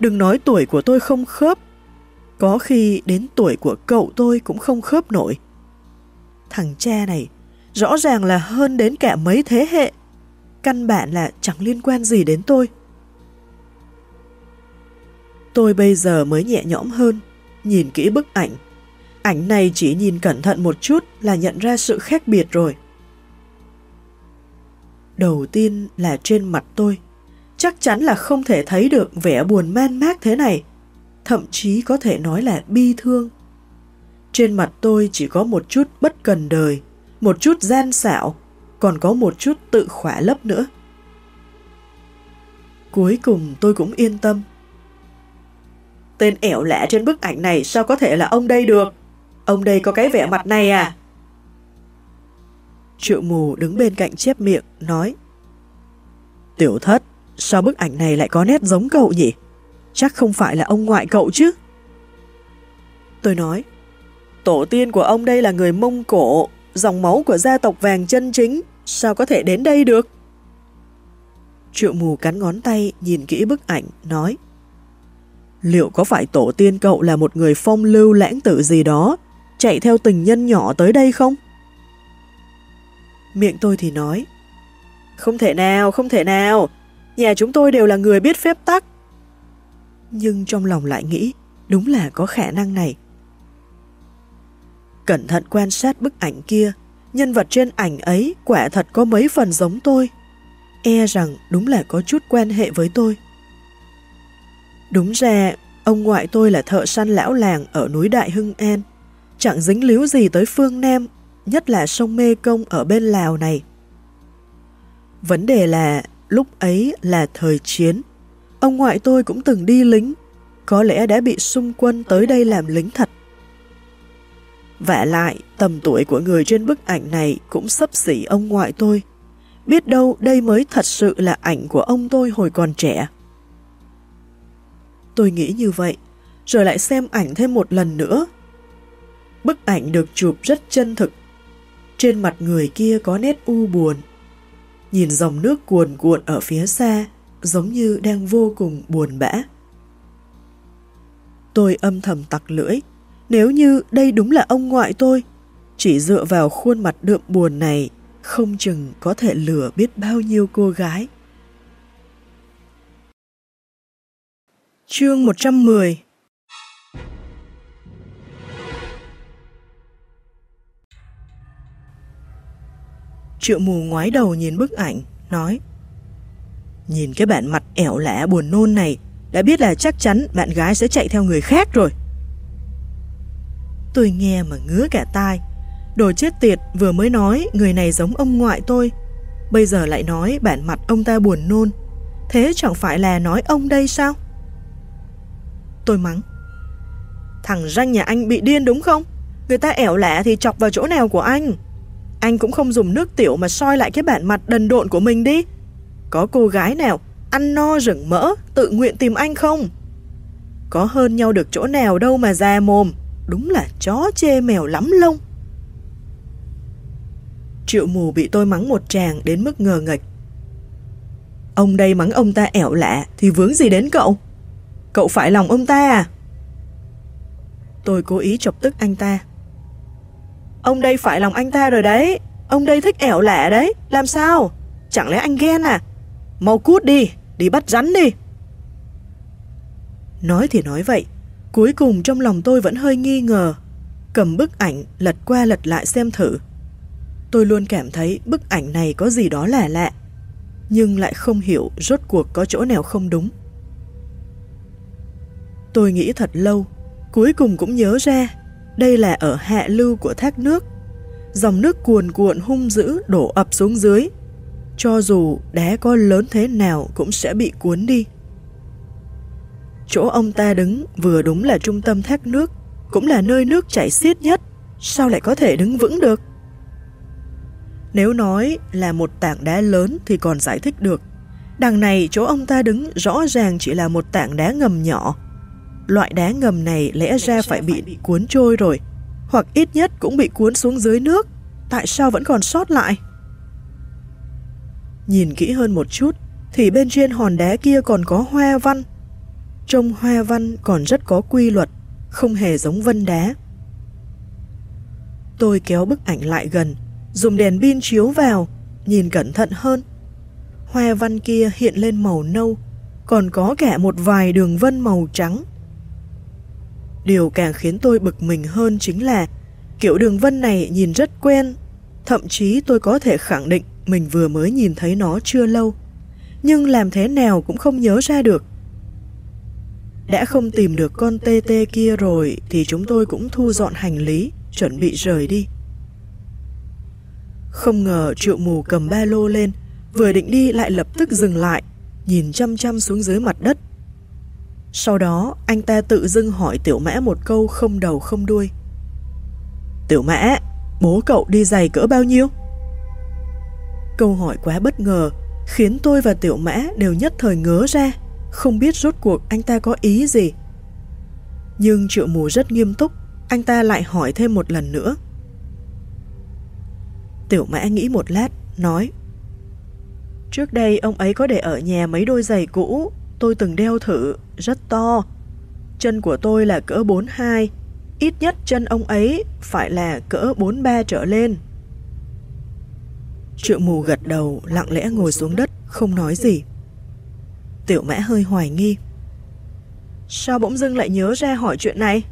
Speaker 1: Đừng nói tuổi của tôi không khớp, có khi đến tuổi của cậu tôi cũng không khớp nổi. Thằng cha này rõ ràng là hơn đến cả mấy thế hệ, căn bản là chẳng liên quan gì đến tôi. Tôi bây giờ mới nhẹ nhõm hơn, nhìn kỹ bức ảnh. Ảnh này chỉ nhìn cẩn thận một chút là nhận ra sự khác biệt rồi. Đầu tiên là trên mặt tôi, chắc chắn là không thể thấy được vẻ buồn man mác thế này, thậm chí có thể nói là bi thương. Trên mặt tôi chỉ có một chút bất cần đời, một chút gian xạo, còn có một chút tự khỏa lấp nữa. Cuối cùng tôi cũng yên tâm. Tên ẻo lạ trên bức ảnh này sao có thể là ông đây được? Ông đây có cái vẻ mặt này à? Triệu mù đứng bên cạnh chép miệng, nói Tiểu thất, sao bức ảnh này lại có nét giống cậu nhỉ? Chắc không phải là ông ngoại cậu chứ? Tôi nói Tổ tiên của ông đây là người Mông Cổ, dòng máu của gia tộc vàng chân chính, sao có thể đến đây được? Triệu mù cắn ngón tay nhìn kỹ bức ảnh, nói Liệu có phải tổ tiên cậu là một người phong lưu lãng tử gì đó, chạy theo tình nhân nhỏ tới đây không? Miệng tôi thì nói, không thể nào, không thể nào, nhà chúng tôi đều là người biết phép tắc. Nhưng trong lòng lại nghĩ, đúng là có khả năng này. Cẩn thận quan sát bức ảnh kia, nhân vật trên ảnh ấy quả thật có mấy phần giống tôi. E rằng đúng là có chút quan hệ với tôi. Đúng ra, ông ngoại tôi là thợ săn lão làng ở núi Đại Hưng An, chẳng dính líu gì tới phương Nam, nhất là sông Mê Công ở bên Lào này. Vấn đề là lúc ấy là thời chiến, ông ngoại tôi cũng từng đi lính, có lẽ đã bị xung quân tới đây làm lính thật. Vả lại, tầm tuổi của người trên bức ảnh này cũng sấp xỉ ông ngoại tôi. Biết đâu đây mới thật sự là ảnh của ông tôi hồi còn trẻ. Tôi nghĩ như vậy, rồi lại xem ảnh thêm một lần nữa. Bức ảnh được chụp rất chân thực. Trên mặt người kia có nét u buồn. Nhìn dòng nước cuồn cuộn ở phía xa, giống như đang vô cùng buồn bã. Tôi âm thầm tặc lưỡi. Nếu như đây đúng là ông ngoại tôi, chỉ dựa vào khuôn mặt đượm buồn này, không chừng có thể lừa biết bao nhiêu cô gái. Chương 110 Triệu mù ngoái đầu nhìn bức ảnh, nói Nhìn cái bạn mặt ẻo lả buồn nôn này, đã biết là chắc chắn bạn gái sẽ chạy theo người khác rồi. Tôi nghe mà ngứa cả tai. Đồ chết tiệt vừa mới nói người này giống ông ngoại tôi. Bây giờ lại nói bản mặt ông ta buồn nôn. Thế chẳng phải là nói ông đây sao? Tôi mắng. Thằng ranh nhà anh bị điên đúng không? Người ta ẻo lạ thì chọc vào chỗ nào của anh? Anh cũng không dùng nước tiểu mà soi lại cái bản mặt đần độn của mình đi. Có cô gái nào ăn no rừng mỡ, tự nguyện tìm anh không? Có hơn nhau được chỗ nào đâu mà ra mồm. Đúng là chó chê mèo lắm lông. Triệu mù bị tôi mắng một tràng đến mức ngờ nghệch. Ông đây mắng ông ta ẻo lạ thì vướng gì đến cậu? Cậu phải lòng ông ta à? Tôi cố ý chọc tức anh ta. Ông đây phải lòng anh ta rồi đấy. Ông đây thích ẻo lạ đấy. Làm sao? Chẳng lẽ anh ghen à? Mau cút đi, đi bắt rắn đi. Nói thì nói vậy, cuối cùng trong lòng tôi vẫn hơi nghi ngờ. Cầm bức ảnh lật qua lật lại xem thử. Tôi luôn cảm thấy bức ảnh này có gì đó lạ lạ, nhưng lại không hiểu rốt cuộc có chỗ nào không đúng. Tôi nghĩ thật lâu, cuối cùng cũng nhớ ra đây là ở hạ lưu của thác nước. Dòng nước cuồn cuộn hung dữ đổ ập xuống dưới. Cho dù đá có lớn thế nào cũng sẽ bị cuốn đi. Chỗ ông ta đứng vừa đúng là trung tâm thác nước, cũng là nơi nước chảy xiết nhất. Sao lại có thể đứng vững được? Nếu nói là một tảng đá lớn thì còn giải thích được. Đằng này chỗ ông ta đứng rõ ràng chỉ là một tảng đá ngầm nhỏ. Loại đá ngầm này lẽ ra phải bị cuốn trôi rồi, hoặc ít nhất cũng bị cuốn xuống dưới nước. Tại sao vẫn còn sót lại? Nhìn kỹ hơn một chút, thì bên trên hòn đá kia còn có hoa văn. Trông hoa văn còn rất có quy luật, không hề giống vân đá. Tôi kéo bức ảnh lại gần, dùng đèn pin chiếu vào, nhìn cẩn thận hơn. Hoa văn kia hiện lên màu nâu, còn có cả một vài đường vân màu trắng. Điều càng khiến tôi bực mình hơn chính là kiểu đường vân này nhìn rất quen, thậm chí tôi có thể khẳng định mình vừa mới nhìn thấy nó chưa lâu, nhưng làm thế nào cũng không nhớ ra được. Đã không tìm được con tê tê kia rồi thì chúng tôi cũng thu dọn hành lý, chuẩn bị rời đi. Không ngờ triệu mù cầm ba lô lên, vừa định đi lại lập tức dừng lại, nhìn chăm chăm xuống dưới mặt đất. Sau đó, anh ta tự dưng hỏi tiểu mã một câu không đầu không đuôi. Tiểu mã, bố cậu đi giày cỡ bao nhiêu? Câu hỏi quá bất ngờ, khiến tôi và tiểu mã đều nhất thời ngớ ra, không biết rốt cuộc anh ta có ý gì. Nhưng triệu mù rất nghiêm túc, anh ta lại hỏi thêm một lần nữa. Tiểu mã nghĩ một lát, nói Trước đây ông ấy có để ở nhà mấy đôi giày cũ, tôi từng đeo thử, rất to. Chân của tôi là cỡ 42, ít nhất chân ông ấy phải là cỡ 43 trở lên. Triệu mù gật đầu, lặng lẽ ngồi xuống đất, không nói gì. Tiểu mã hơi hoài nghi. Sao bỗng dưng lại nhớ ra hỏi chuyện này?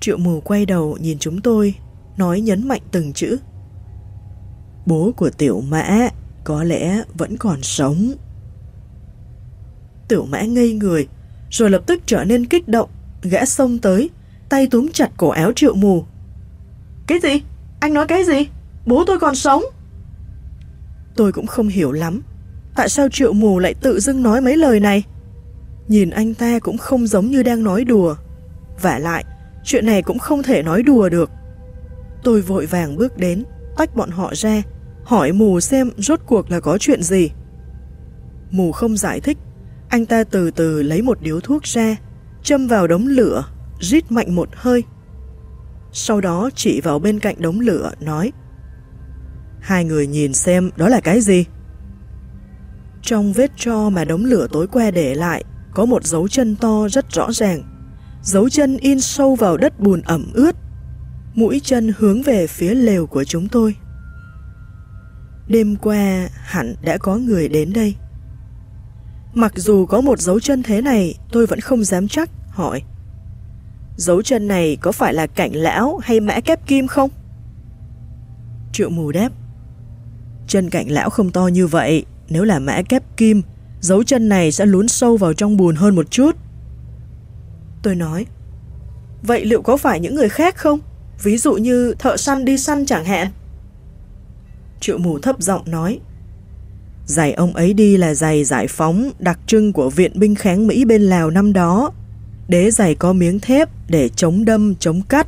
Speaker 1: Triệu mù quay đầu nhìn chúng tôi, nói nhấn mạnh từng chữ. Bố của tiểu mã có lẽ vẫn còn sống. Tiểu mã ngây người, rồi lập tức trở nên kích động, gã xông tới, tay túm chặt cổ áo triệu mù. Cái gì? Anh nói cái gì? Bố tôi còn sống? Tôi cũng không hiểu lắm. Tại sao triệu mù lại tự dưng nói mấy lời này? Nhìn anh ta cũng không giống như đang nói đùa. Và lại, chuyện này cũng không thể nói đùa được. Tôi vội vàng bước đến, tách bọn họ ra, hỏi mù xem rốt cuộc là có chuyện gì. Mù không giải thích, anh ta từ từ lấy một điếu thuốc ra, châm vào đống lửa, rít mạnh một hơi. Sau đó chỉ vào bên cạnh đống lửa, nói Hai người nhìn xem đó là cái gì? Trong vết cho mà đống lửa tối qua để lại, có một dấu chân to rất rõ ràng. Dấu chân in sâu vào đất bùn ẩm ướt. Mũi chân hướng về phía lều của chúng tôi. Đêm qua hẳn đã có người đến đây. Mặc dù có một dấu chân thế này, tôi vẫn không dám chắc, hỏi. Dấu chân này có phải là cảnh lão hay mã kép kim không? Triệu mù đáp. Chân cảnh lão không to như vậy, nếu là mã kép kim, dấu chân này sẽ lún sâu vào trong bùn hơn một chút. Tôi nói, vậy liệu có phải những người khác không? Ví dụ như thợ săn đi săn chẳng hạn. Triệu mù thấp giọng nói, Giày ông ấy đi là giày giải phóng đặc trưng của Viện binh kháng Mỹ bên Lào năm đó. Đế giày có miếng thép để chống đâm, chống cắt.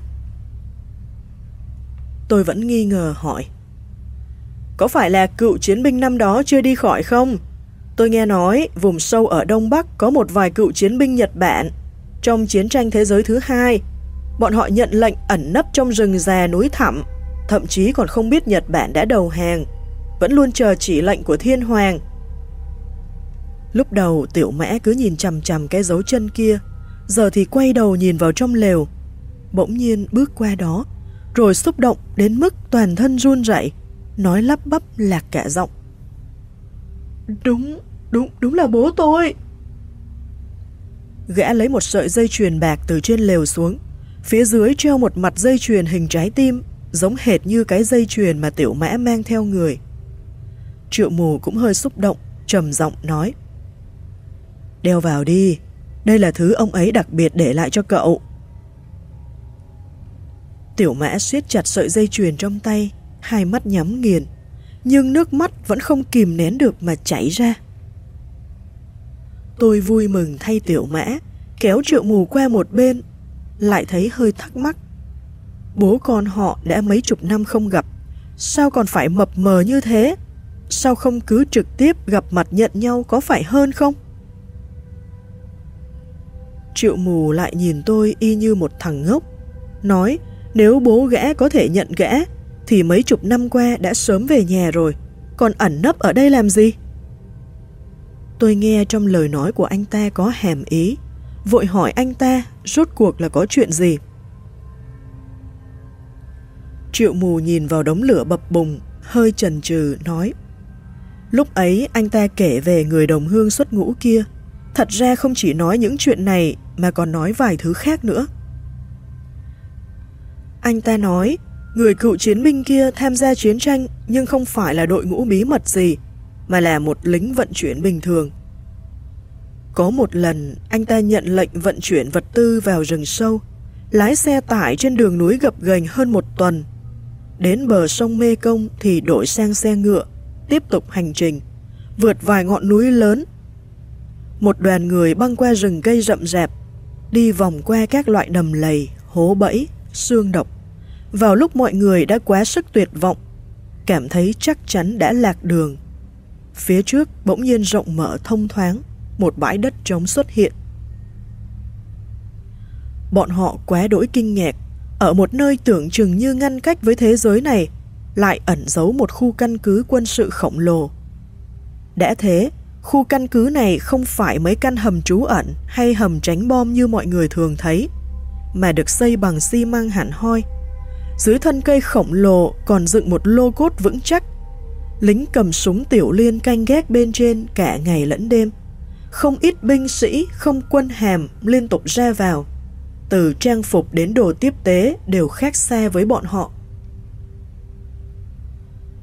Speaker 1: Tôi vẫn nghi ngờ hỏi. Có phải là cựu chiến binh năm đó chưa đi khỏi không? Tôi nghe nói vùng sâu ở Đông Bắc có một vài cựu chiến binh Nhật Bản. Trong chiến tranh thế giới thứ hai, bọn họ nhận lệnh ẩn nấp trong rừng già núi thẳm, thậm chí còn không biết Nhật Bản đã đầu hàng, vẫn luôn chờ chỉ lệnh của thiên hoàng. Lúc đầu tiểu mã cứ nhìn chằm chằm cái dấu chân kia, giờ thì quay đầu nhìn vào trong lều. Bỗng nhiên bước qua đó, rồi xúc động đến mức toàn thân run rẩy, nói lắp bắp lạc cả giọng. Đúng, đúng, đúng là bố tôi. Gã lấy một sợi dây chuyền bạc từ trên lều xuống, phía dưới treo một mặt dây chuyền hình trái tim, giống hệt như cái dây chuyền mà tiểu mã mang theo người. Triệu mù cũng hơi xúc động, trầm giọng nói. Đeo vào đi, đây là thứ ông ấy đặc biệt để lại cho cậu. Tiểu mã siết chặt sợi dây chuyền trong tay, hai mắt nhắm nghiền, nhưng nước mắt vẫn không kìm nén được mà chảy ra. Tôi vui mừng thay tiểu mã, kéo triệu mù qua một bên, lại thấy hơi thắc mắc. Bố con họ đã mấy chục năm không gặp, sao còn phải mập mờ như thế? Sao không cứ trực tiếp gặp mặt nhận nhau có phải hơn không? Triệu mù lại nhìn tôi y như một thằng ngốc, nói nếu bố gã có thể nhận gã, thì mấy chục năm qua đã sớm về nhà rồi, còn ẩn nấp ở đây làm gì? Tôi nghe trong lời nói của anh ta có hàm ý, vội hỏi anh ta rốt cuộc là có chuyện gì. Triệu mù nhìn vào đống lửa bập bùng, hơi chần chừ nói. Lúc ấy anh ta kể về người đồng hương xuất ngũ kia, thật ra không chỉ nói những chuyện này mà còn nói vài thứ khác nữa. Anh ta nói, người cựu chiến binh kia tham gia chiến tranh nhưng không phải là đội ngũ bí mật gì, mà là một lính vận chuyển bình thường. Có một lần, anh ta nhận lệnh vận chuyển vật tư vào rừng sâu, lái xe tải trên đường núi gập ghềnh hơn một tuần. Đến bờ sông Mê Công thì đổi sang xe ngựa, tiếp tục hành trình, vượt vài ngọn núi lớn. Một đoàn người băng qua rừng cây rậm rạp, đi vòng qua các loại đầm lầy, hố bẫy, xương độc. Vào lúc mọi người đã quá sức tuyệt vọng, cảm thấy chắc chắn đã lạc đường. Phía trước bỗng nhiên rộng mở thông thoáng, một bãi đất trống xuất hiện. Bọn họ quá đỗi kinh ngạc, ở một nơi tưởng chừng như ngăn cách với thế giới này, lại ẩn giấu một khu căn cứ quân sự khổng lồ. Đã thế, khu căn cứ này không phải mấy căn hầm trú ẩn hay hầm tránh bom như mọi người thường thấy, mà được xây bằng xi măng hẳn hoi. Dưới thân cây khổng lồ còn dựng một lô cốt vững chắc. Lính cầm súng tiểu liên canh gác bên trên cả ngày lẫn đêm. Không ít binh sĩ, không quân hàm liên tục ra vào. Từ trang phục đến đồ tiếp tế đều khác xa với bọn họ.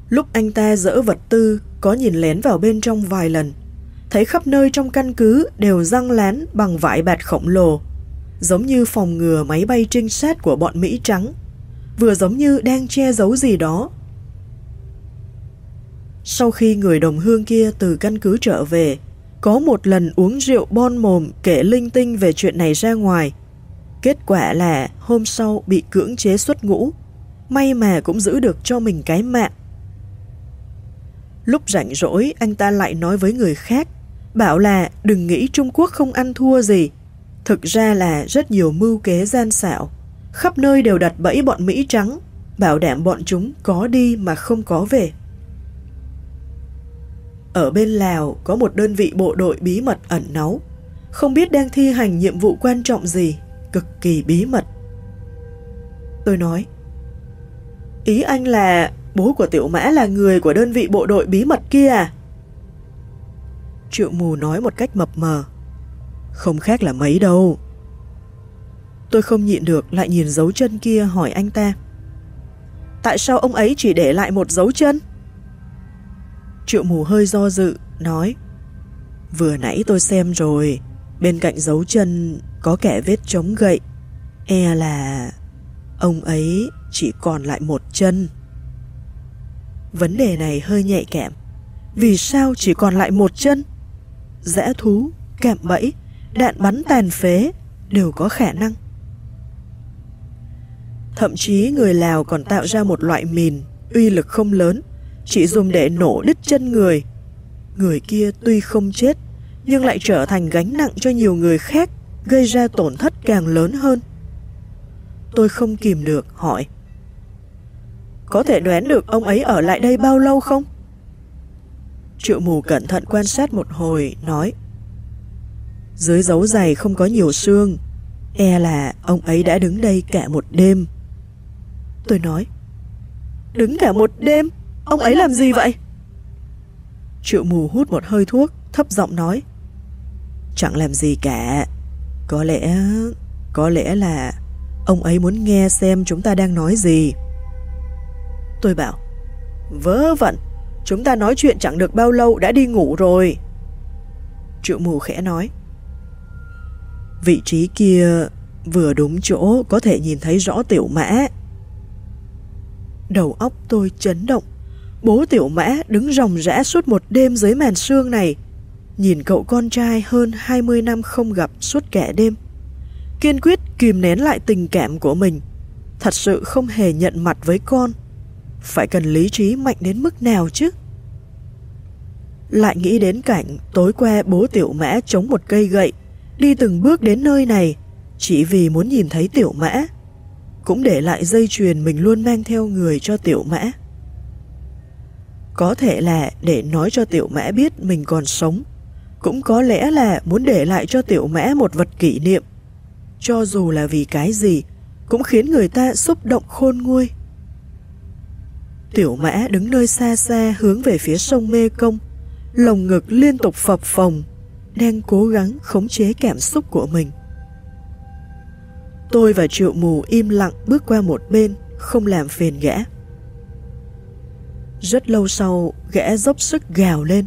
Speaker 1: Lúc anh ta dỡ vật tư, có nhìn lén vào bên trong vài lần. Thấy khắp nơi trong căn cứ đều răng lán bằng vải bạt khổng lồ, giống như phòng ngừa máy bay trinh sát của bọn Mỹ trắng, vừa giống như đang che giấu gì đó. Sau khi người đồng hương kia từ căn cứ trở về, có một lần uống rượu bon mồm kể linh tinh về chuyện này ra ngoài. Kết quả là hôm sau bị cưỡng chế xuất ngũ, may mà cũng giữ được cho mình cái mạng. Lúc rảnh rỗi, anh ta lại nói với người khác, bảo là đừng nghĩ Trung Quốc không ăn thua gì. Thực ra là rất nhiều mưu kế gian xảo, khắp nơi đều đặt bẫy bọn Mỹ trắng, bảo đảm bọn chúng có đi mà không có về. Ở bên Lào có một đơn vị bộ đội bí mật ẩn náu, không biết đang thi hành nhiệm vụ quan trọng gì, cực kỳ bí mật. Tôi nói, ý anh là bố của Tiểu Mã là người của đơn vị bộ đội bí mật kia à? Triệu mù nói một cách mập mờ. Không khác là mấy đâu. Tôi không nhịn được lại nhìn dấu chân kia hỏi anh ta. Tại sao ông ấy chỉ để lại một dấu chân? Triệu mù hơi do dự, nói Vừa nãy tôi xem rồi, bên cạnh dấu chân có kẻ vết chống gậy. E là ông ấy chỉ còn lại một chân. Vấn đề này hơi nhạy cảm. Vì sao chỉ còn lại một chân? Dã thú, kẹm bẫy, đạn bắn tàn phế đều có khả năng. Thậm chí người Lào còn tạo ra một loại mìn, uy lực không lớn, chỉ dùng để nổ đứt chân người. Người kia tuy không chết, nhưng lại trở thành gánh nặng cho nhiều người khác, gây ra tổn thất càng lớn hơn. Tôi không kìm được, hỏi. Có thể đoán được ông ấy ở lại đây bao lâu không? Triệu mù cẩn thận quan sát một hồi, nói Dưới dấu giày không có nhiều xương, e là ông ấy đã đứng đây cả một đêm. Tôi nói Đứng cả một đêm? Ông ấy làm gì vậy? Triệu mù hút một hơi thuốc, thấp giọng nói Chẳng làm gì cả Có lẽ... Có lẽ là Ông ấy muốn nghe xem chúng ta đang nói gì Tôi bảo, Vớ vẩn, Chúng ta nói chuyện chẳng được bao lâu đã đi ngủ rồi Triệu mù khẽ nói, Vị trí kia vừa đúng chỗ, có thể nhìn thấy rõ tiểu mã. Đầu óc tôi chấn động. Bố tiểu mã đứng ròng rã suốt một đêm dưới màn sương này. Nhìn cậu con trai hơn 20 năm không gặp suốt kẻ đêm. Kiên quyết kìm nén lại tình cảm của mình. Thật sự không hề nhận mặt với con. Phải cần lý trí mạnh đến mức nào chứ? Lại nghĩ đến cảnh tối qua bố tiểu mã chống một cây gậy, đi từng bước đến nơi này, chỉ vì muốn nhìn thấy tiểu mã. Cũng để lại dây chuyền mình luôn mang theo người cho tiểu mã. Có thể là để nói cho tiểu mã biết mình còn sống, cũng có lẽ là muốn để lại cho tiểu mã một vật kỷ niệm. Cho dù là vì cái gì, cũng khiến người ta xúc động khôn nguôi. Tiểu mã đứng nơi xa xa hướng về phía sông Mê Công, lồng ngực liên tục phập phồng, đang cố gắng khống chế cảm xúc của mình. Tôi và triệu mù im lặng bước qua một bên, không làm phiền gã. Rất lâu sau, gã dốc sức gào lên,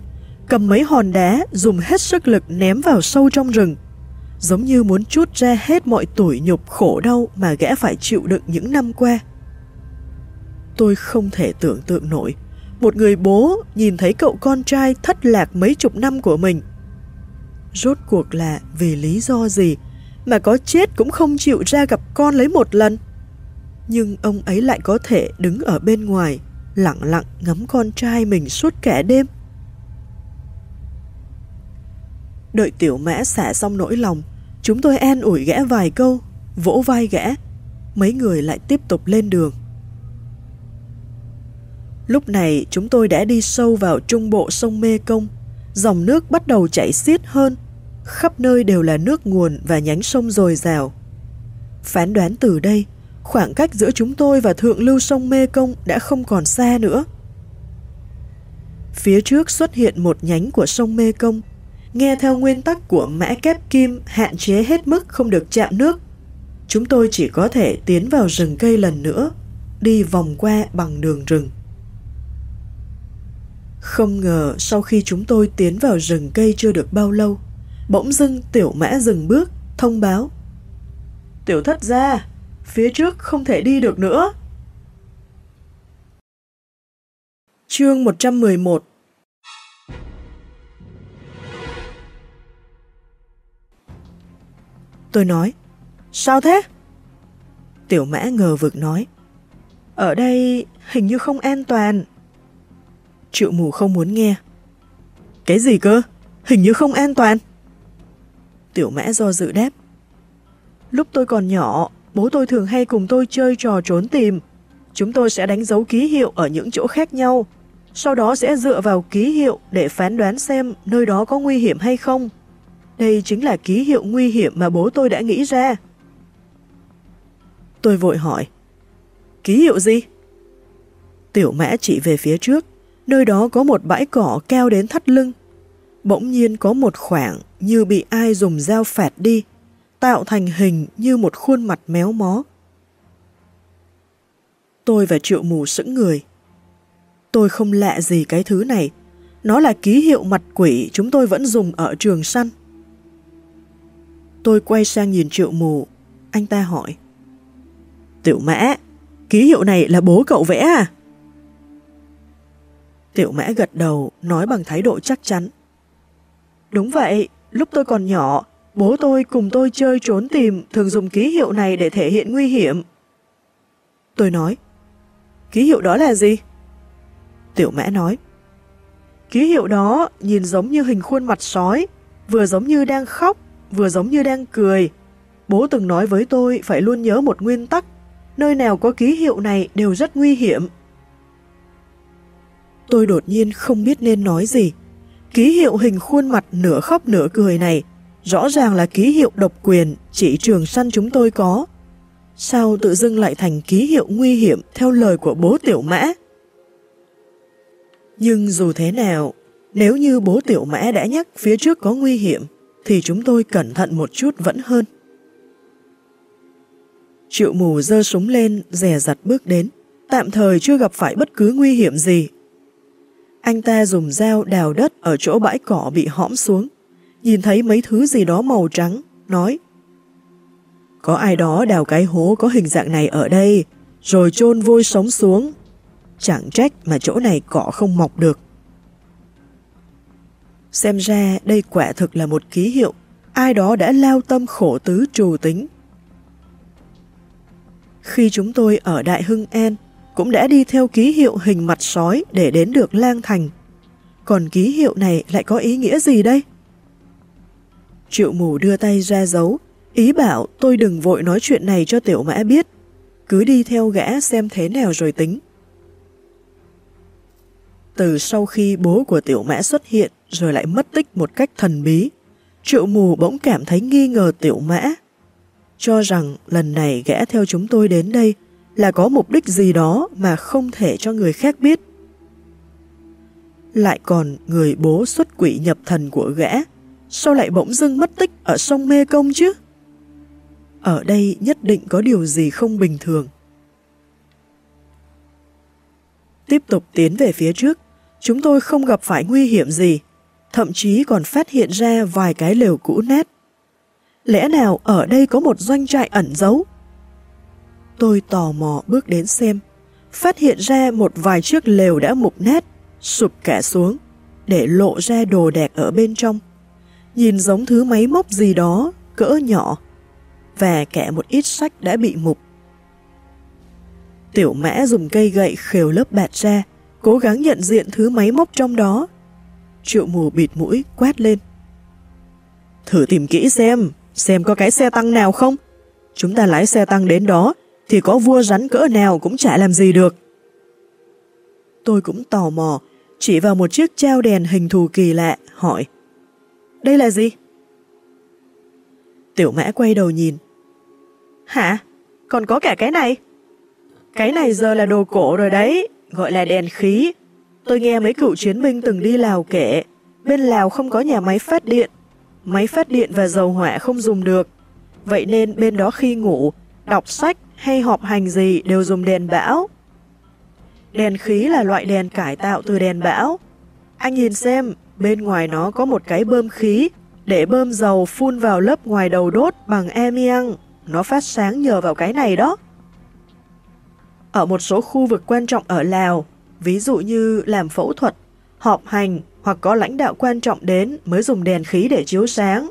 Speaker 1: cầm mấy hòn đá dùng hết sức lực ném vào sâu trong rừng, giống như muốn chút ra hết mọi tủi nhục khổ đau mà gã phải chịu đựng những năm qua. Tôi không thể tưởng tượng nổi, một người bố nhìn thấy cậu con trai thất lạc mấy chục năm của mình. Rốt cuộc là vì lý do gì mà có chết cũng không chịu ra gặp con lấy một lần. Nhưng ông ấy lại có thể đứng ở bên ngoài, lặng lặng ngắm con trai mình suốt cả đêm. Đợi tiểu mã xả xong nỗi lòng, chúng tôi an ủi gã vài câu, vỗ vai gã. Mấy người lại tiếp tục lên đường. Lúc này chúng tôi đã đi sâu vào trung bộ sông Mê Công, dòng nước bắt đầu chảy xiết hơn, khắp nơi đều là nước nguồn và nhánh sông dồi dào. Phán đoán từ đây, khoảng cách giữa chúng tôi và thượng lưu sông Mê Công đã không còn xa nữa. Phía trước xuất hiện một nhánh của sông Mê Công, nghe theo nguyên tắc của mã kép kim hạn chế hết mức không được chạm nước. Chúng tôi chỉ có thể tiến vào rừng cây lần nữa, đi vòng qua bằng đường rừng. Không ngờ sau khi chúng tôi tiến vào rừng cây chưa được bao lâu, bỗng dưng tiểu mã dừng bước, thông báo. Tiểu thất ra, phía trước không thể đi được nữa. Chương 111 Tôi nói, sao thế? Tiểu mã ngờ vực nói, ở đây hình như không an toàn. Triệu mù không muốn nghe. Cái gì cơ? Hình như không an toàn. Tiểu mã do dự đáp. Lúc tôi còn nhỏ, bố tôi thường hay cùng tôi chơi trò trốn tìm. Chúng tôi sẽ đánh dấu ký hiệu ở những chỗ khác nhau. Sau đó sẽ dựa vào ký hiệu để phán đoán xem nơi đó có nguy hiểm hay không. Đây chính là ký hiệu nguy hiểm mà bố tôi đã nghĩ ra. Tôi vội hỏi. Ký hiệu gì? Tiểu mã chỉ về phía trước, nơi đó có một bãi cỏ keo đến thắt lưng. Bỗng nhiên có một khoảng như bị ai dùng dao phạt đi, tạo thành hình như một khuôn mặt méo mó. Tôi và triệu mù sững người. Tôi không lạ gì cái thứ này, nó là ký hiệu mặt quỷ chúng tôi vẫn dùng ở trường săn. Tôi quay sang nhìn triệu mù, anh ta hỏi. Tiểu mã, ký hiệu này là bố cậu vẽ à? Tiểu mã gật đầu, nói bằng thái độ chắc chắn. Đúng vậy, lúc tôi còn nhỏ, bố tôi cùng tôi chơi trốn tìm thường dùng ký hiệu này để thể hiện nguy hiểm. Tôi nói, ký hiệu đó là gì? Tiểu mã nói, ký hiệu đó nhìn giống như hình khuôn mặt sói, vừa giống như đang khóc, vừa giống như đang cười. Bố từng nói với tôi phải luôn nhớ một nguyên tắc, nơi nào có ký hiệu này đều rất nguy hiểm. Tôi đột nhiên không biết nên nói gì. Ký hiệu hình khuôn mặt nửa khóc nửa cười này rõ ràng là ký hiệu độc quyền chỉ trường săn chúng tôi có. Sao tự dưng lại thành ký hiệu nguy hiểm theo lời của bố tiểu mã? Nhưng dù thế nào, nếu như bố tiểu mã đã nhắc phía trước có nguy hiểm, thì chúng tôi cẩn thận một chút vẫn hơn. Triệu mù dơ súng lên, rè rặt bước đến, tạm thời chưa gặp phải bất cứ nguy hiểm gì. Anh ta dùng dao đào đất ở chỗ bãi cỏ bị hõm xuống, nhìn thấy mấy thứ gì đó màu trắng, nói Có ai đó đào cái hố có hình dạng này ở đây, rồi chôn vôi sống xuống. Chẳng trách mà chỗ này cỏ không mọc được. Xem ra đây quả thực là một ký hiệu, ai đó đã lao tâm khổ tứ trù tính. Khi chúng tôi ở Đại Hưng An, cũng đã đi theo ký hiệu hình mặt sói để đến được Lang Thành. Còn ký hiệu này lại có ý nghĩa gì đây? Triệu mù đưa tay ra dấu, ý bảo tôi đừng vội nói chuyện này cho tiểu mã biết, cứ đi theo gã xem thế nào rồi tính. Từ sau khi bố của tiểu mã xuất hiện rồi lại mất tích một cách thần bí, triệu mù bỗng cảm thấy nghi ngờ tiểu mã. Cho rằng lần này gã theo chúng tôi đến đây là có mục đích gì đó mà không thể cho người khác biết. Lại còn người bố xuất quỷ nhập thần của gã, sao lại bỗng dưng mất tích ở sông Mê Công chứ? Ở đây nhất định có điều gì không bình thường. Tiếp tục tiến về phía trước, chúng tôi không gặp phải nguy hiểm gì, thậm chí còn phát hiện ra vài cái lều cũ nát. Lẽ nào ở đây có một doanh trại ẩn giấu? Tôi tò mò bước đến xem, phát hiện ra một vài chiếc lều đã mục nát, sụp cả xuống, để lộ ra đồ đạc ở bên trong. Nhìn giống thứ máy móc gì đó, cỡ nhỏ, và cả một ít sách đã bị mục. Tiểu mã dùng cây gậy khều lớp bạt ra, cố gắng nhận diện thứ máy móc trong đó. Triệu mù bịt mũi quét lên. Thử tìm kỹ xem, xem có cái xe tăng nào không? Chúng ta lái xe tăng đến đó, thì có vua rắn cỡ nào cũng chả làm gì được. Tôi cũng tò mò, chỉ vào một chiếc treo đèn hình thù kỳ lạ, hỏi. Đây là gì? Tiểu mã quay đầu nhìn. Hả? Còn có cả cái này? Cái này giờ là đồ cổ rồi đấy, gọi là đèn khí. Tôi nghe mấy cựu chiến binh từng đi Lào kể, bên Lào không có nhà máy phát điện. Máy phát điện và dầu hỏa không dùng được. Vậy nên bên đó khi ngủ, đọc sách hay họp hành gì đều dùng đèn bão. Đèn khí là loại đèn cải tạo từ đèn bão. Anh nhìn xem, bên ngoài nó có một cái bơm khí để bơm dầu phun vào lớp ngoài đầu đốt bằng emiang. Nó phát sáng nhờ vào cái này đó. Ở một số khu vực quan trọng ở Lào, ví dụ như làm phẫu thuật, họp hành hoặc có lãnh đạo quan trọng đến mới dùng đèn khí để chiếu sáng.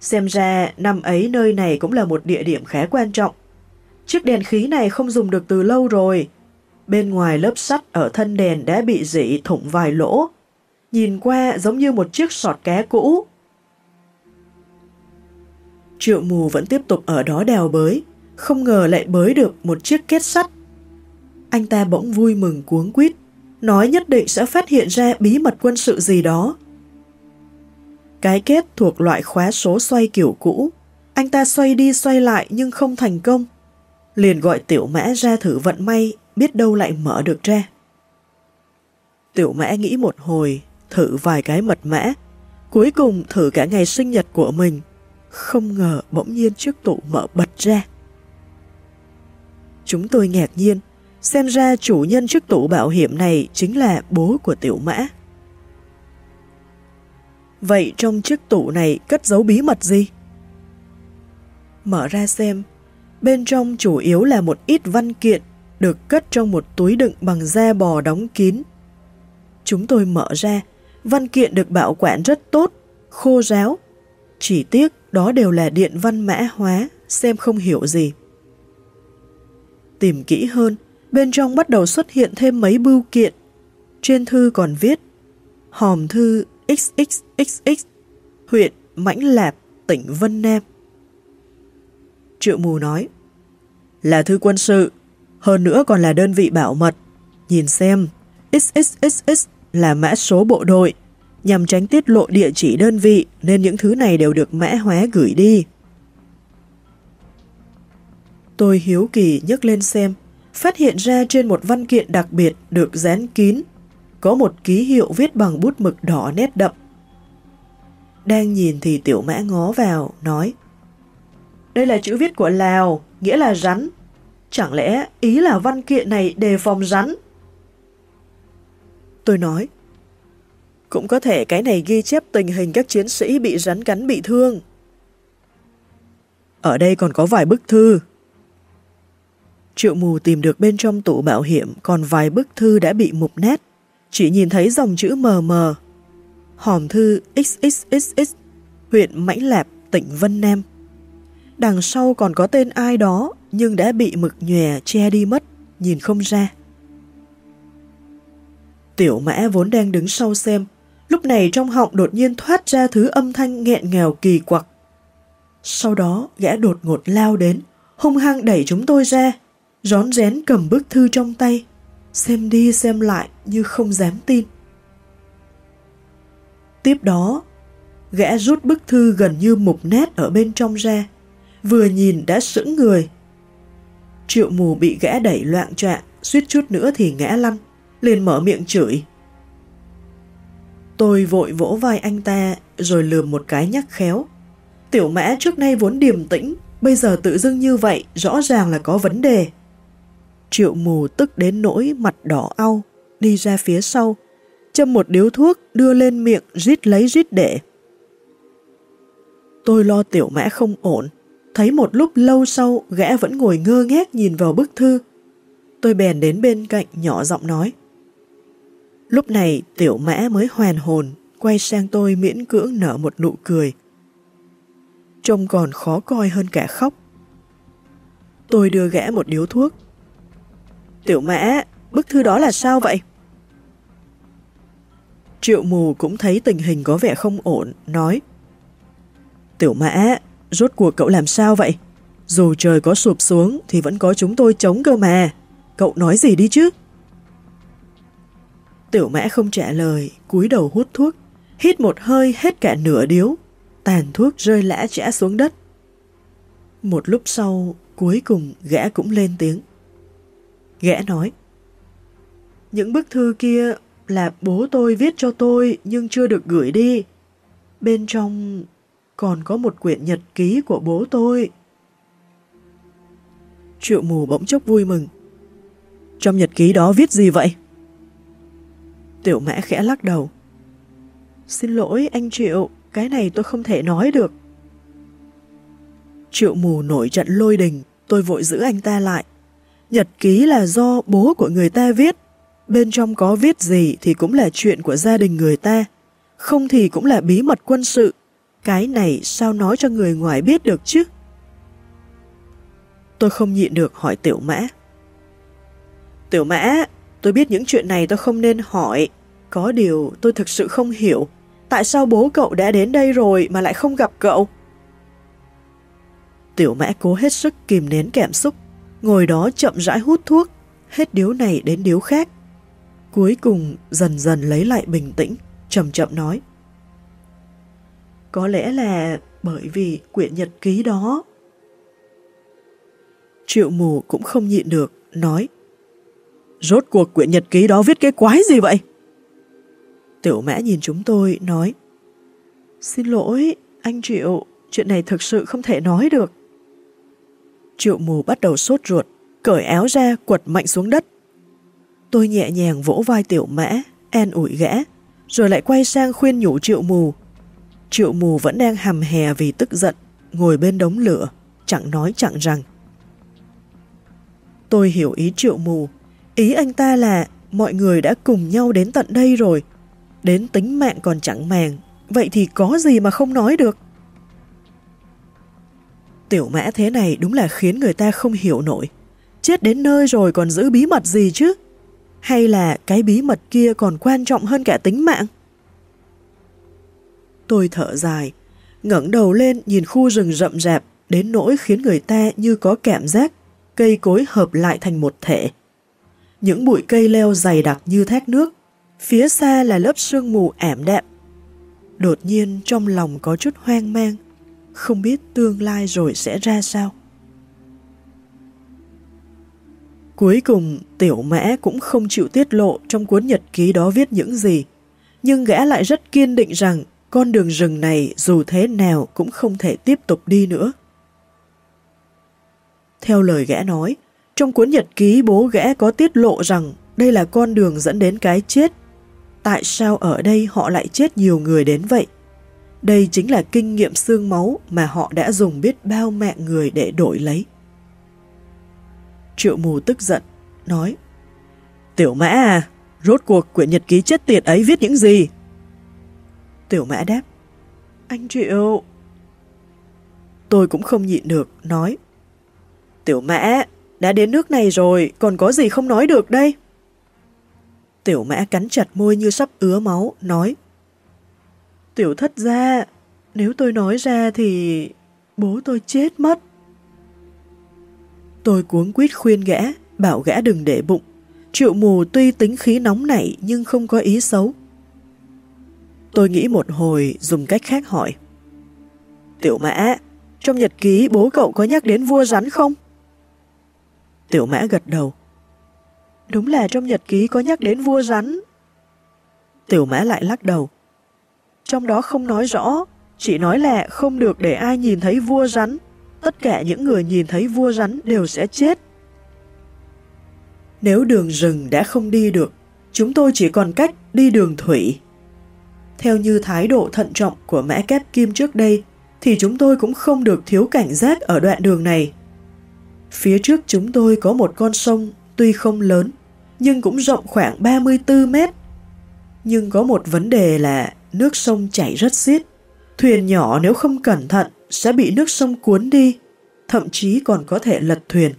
Speaker 1: Xem ra năm ấy nơi này cũng là một địa điểm khá quan trọng. Chiếc đèn khí này không dùng được từ lâu rồi. Bên ngoài lớp sắt ở thân đèn đã bị dị thủng vài lỗ. Nhìn qua giống như một chiếc sọt cá cũ. Triệu mù vẫn tiếp tục ở đó đèo bới, không ngờ lại bới được một chiếc kết sắt. Anh ta bỗng vui mừng cuống quýt, nói nhất định sẽ phát hiện ra bí mật quân sự gì đó. Cái kết thuộc loại khóa số xoay kiểu cũ, anh ta xoay đi xoay lại nhưng không thành công liền gọi tiểu mã ra thử vận may, biết đâu lại mở được ra. Tiểu mã nghĩ một hồi, thử vài cái mật mã, cuối cùng thử cả ngày sinh nhật của mình. Không ngờ bỗng nhiên chiếc tủ mở bật ra. Chúng tôi ngạc nhiên, xem ra chủ nhân chiếc tủ bảo hiểm này chính là bố của tiểu mã. Vậy trong chiếc tủ này cất giấu bí mật gì? Mở ra xem, Bên trong chủ yếu là một ít văn kiện được cất trong một túi đựng bằng da bò đóng kín. Chúng tôi mở ra, văn kiện được bảo quản rất tốt, khô ráo. Chỉ tiếc đó đều là điện văn mã hóa, xem không hiểu gì. Tìm kỹ hơn, bên trong bắt đầu xuất hiện thêm mấy bưu kiện. Trên thư còn viết Hòm thư XXXX huyện Mãnh Lạp, tỉnh Vân Nam. Triệu mù nói Là thư quân sự, hơn nữa còn là đơn vị bảo mật. Nhìn xem, XXXX là mã số bộ đội, nhằm tránh tiết lộ địa chỉ đơn vị nên những thứ này đều được mã hóa gửi đi. Tôi hiếu kỳ nhấc lên xem, phát hiện ra trên một văn kiện đặc biệt được dán kín, có một ký hiệu viết bằng bút mực đỏ nét đậm. Đang nhìn thì tiểu mã ngó vào, nói đây là chữ viết của Lào, nghĩa là rắn. Chẳng lẽ ý là văn kiện này đề phòng rắn? Tôi nói Cũng có thể cái này ghi chép tình hình các chiến sĩ bị rắn cắn bị thương. Ở đây còn có vài bức thư, Triệu mù tìm được bên trong tủ bảo hiểm còn vài bức thư đã bị mục nét. Chỉ nhìn thấy dòng chữ mờ mờ. Hòm thư XXXX, huyện Mãnh Lạp, tỉnh Vân Nam. Đằng sau còn có tên ai đó nhưng đã bị mực nhòe che đi mất, nhìn không ra. Tiểu mã vốn đang đứng sau xem, lúc này trong họng đột nhiên thoát ra thứ âm thanh nghẹn ngào kỳ quặc. Sau đó gã đột ngột lao đến, hung hăng đẩy chúng tôi ra rón rén cầm bức thư trong tay, xem đi xem lại như không dám tin. Tiếp đó, gã rút bức thư gần như mục nét ở bên trong ra, vừa nhìn đã sững người. Triệu mù bị gã đẩy loạn trạng, suýt chút nữa thì ngã lăn, liền mở miệng chửi. Tôi vội vỗ vai anh ta rồi lườm một cái nhắc khéo. Tiểu mã trước nay vốn điềm tĩnh, bây giờ tự dưng như vậy rõ ràng là có vấn đề. Triệu mù tức đến nỗi mặt đỏ au, đi ra phía sau, châm một điếu thuốc đưa lên miệng rít lấy rít để. Tôi lo tiểu mã không ổn, thấy một lúc lâu sau gã vẫn ngồi ngơ ngác nhìn vào bức thư. Tôi bèn đến bên cạnh nhỏ giọng nói. Lúc này tiểu mã mới hoàn hồn, quay sang tôi miễn cưỡng nở một nụ cười. Trông còn khó coi hơn cả khóc. Tôi đưa gã một điếu thuốc, Tiểu mã, bức thư đó là sao vậy? Triệu mù cũng thấy tình hình có vẻ không ổn, nói Tiểu mã, rốt cuộc cậu làm sao vậy? Dù trời có sụp xuống thì vẫn có chúng tôi chống cơ mà. Cậu nói gì đi chứ? Tiểu mã không trả lời, cúi đầu hút thuốc, hít một hơi hết cả nửa điếu, tàn thuốc rơi lã chã xuống đất. Một lúc sau, cuối cùng gã cũng lên tiếng. Gã nói, những bức thư kia là bố tôi viết cho tôi nhưng chưa được gửi đi. Bên trong còn có một quyển nhật ký của bố tôi. Triệu mù bỗng chốc vui mừng. Trong nhật ký đó viết gì vậy? Tiểu mã khẽ lắc đầu. Xin lỗi anh Triệu, cái này tôi không thể nói được. Triệu mù nổi trận lôi đình, tôi vội giữ anh ta lại. Nhật ký là do bố của người ta viết. Bên trong có viết gì thì cũng là chuyện của gia đình người ta. Không thì cũng là bí mật quân sự. Cái này sao nói cho người ngoài biết được chứ? Tôi không nhịn được hỏi tiểu mã. Tiểu mã, tôi biết những chuyện này tôi không nên hỏi. Có điều tôi thực sự không hiểu. Tại sao bố cậu đã đến đây rồi mà lại không gặp cậu? Tiểu mã cố hết sức kìm nén cảm xúc ngồi đó chậm rãi hút thuốc, hết điếu này đến điếu khác. Cuối cùng dần dần lấy lại bình tĩnh, chậm chậm nói. Có lẽ là bởi vì quyển nhật ký đó. Triệu mù cũng không nhịn được, nói. Rốt cuộc quyển nhật ký đó viết cái quái gì vậy? Tiểu mã nhìn chúng tôi, nói. Xin lỗi, anh Triệu, chuyện này thực sự không thể nói được. Triệu mù bắt đầu sốt ruột, cởi áo ra quật mạnh xuống đất. Tôi nhẹ nhàng vỗ vai tiểu mã, an ủi gã, rồi lại quay sang khuyên nhủ triệu mù. Triệu mù vẫn đang hầm hè vì tức giận, ngồi bên đống lửa, chẳng nói chẳng rằng. Tôi hiểu ý triệu mù, ý anh ta là mọi người đã cùng nhau đến tận đây rồi, đến tính mạng còn chẳng màng, vậy thì có gì mà không nói được. Tiểu mã thế này đúng là khiến người ta không hiểu nổi. chết đến nơi rồi còn giữ bí mật gì chứ? Hay là cái bí mật kia còn quan trọng hơn cả tính mạng? Tôi thở dài, ngẩng đầu lên nhìn khu rừng rậm rạp đến nỗi khiến người ta như có cảm giác cây cối hợp lại thành một thể. Những bụi cây leo dày đặc như thác nước, phía xa là lớp sương mù ảm đạm. Đột nhiên trong lòng có chút hoang mang, không biết tương lai rồi sẽ ra sao. Cuối cùng, tiểu mã cũng không chịu tiết lộ trong cuốn nhật ký đó viết những gì, nhưng gã lại rất kiên định rằng con đường rừng này dù thế nào cũng không thể tiếp tục đi nữa. Theo lời gã nói, trong cuốn nhật ký bố gã có tiết lộ rằng đây là con đường dẫn đến cái chết. Tại sao ở đây họ lại chết nhiều người đến vậy? Đây chính là kinh nghiệm xương máu mà họ đã dùng biết bao mạng người để đổi lấy. Triệu mù tức giận, nói Tiểu mã à, rốt cuộc quyển nhật ký chết tiệt ấy viết những gì? Tiểu mã đáp Anh Triệu Tôi cũng không nhịn được, nói Tiểu mã, đã đến nước này rồi, còn có gì không nói được đây? Tiểu mã cắn chặt môi như sắp ứa máu, nói Tiểu thất ra, nếu tôi nói ra thì bố tôi chết mất. Tôi cuống quýt khuyên gã, bảo gã đừng để bụng. Triệu mù tuy tính khí nóng nảy nhưng không có ý xấu. Tôi nghĩ một hồi dùng cách khác hỏi. Tiểu mã, trong nhật ký bố cậu có nhắc đến vua rắn không? Tiểu mã gật đầu. Đúng là trong nhật ký có nhắc đến vua rắn. Tiểu mã lại lắc đầu. Trong đó không nói rõ, chỉ nói là không được để ai nhìn thấy vua rắn. Tất cả những người nhìn thấy vua rắn đều sẽ chết. Nếu đường rừng đã không đi được, chúng tôi chỉ còn cách đi đường thủy. Theo như thái độ thận trọng của mã kép kim trước đây, thì chúng tôi cũng không được thiếu cảnh giác ở đoạn đường này. Phía trước chúng tôi có một con sông tuy không lớn, nhưng cũng rộng khoảng 34 mét. Nhưng có một vấn đề là nước sông chảy rất xiết. Thuyền nhỏ nếu không cẩn thận sẽ bị nước sông cuốn đi, thậm chí còn có thể lật thuyền.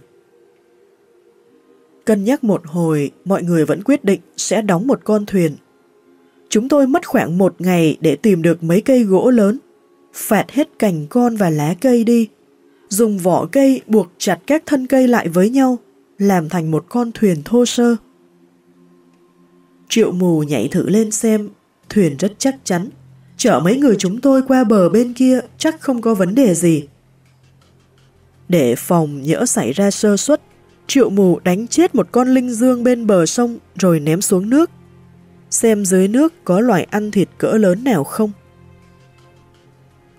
Speaker 1: Cân nhắc một hồi, mọi người vẫn quyết định sẽ đóng một con thuyền. Chúng tôi mất khoảng một ngày để tìm được mấy cây gỗ lớn, phạt hết cành con và lá cây đi, dùng vỏ cây buộc chặt các thân cây lại với nhau, làm thành một con thuyền thô sơ. Triệu mù nhảy thử lên xem, thuyền rất chắc chắn. Chở mấy người chúng tôi qua bờ bên kia chắc không có vấn đề gì. Để phòng nhỡ xảy ra sơ suất, triệu mù đánh chết một con linh dương bên bờ sông rồi ném xuống nước. Xem dưới nước có loài ăn thịt cỡ lớn nào không.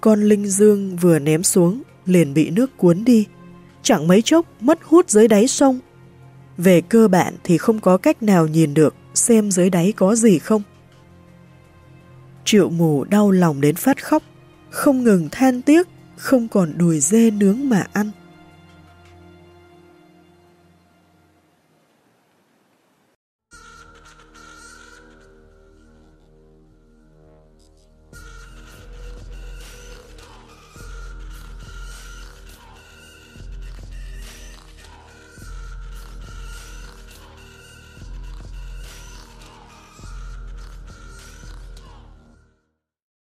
Speaker 1: Con linh dương vừa ném xuống liền bị nước cuốn đi, chẳng mấy chốc mất hút dưới đáy sông. Về cơ bản thì không có cách nào nhìn được xem dưới đáy có gì không. Triệu mù đau lòng đến phát khóc, không ngừng than tiếc, không còn đùi dê nướng mà ăn.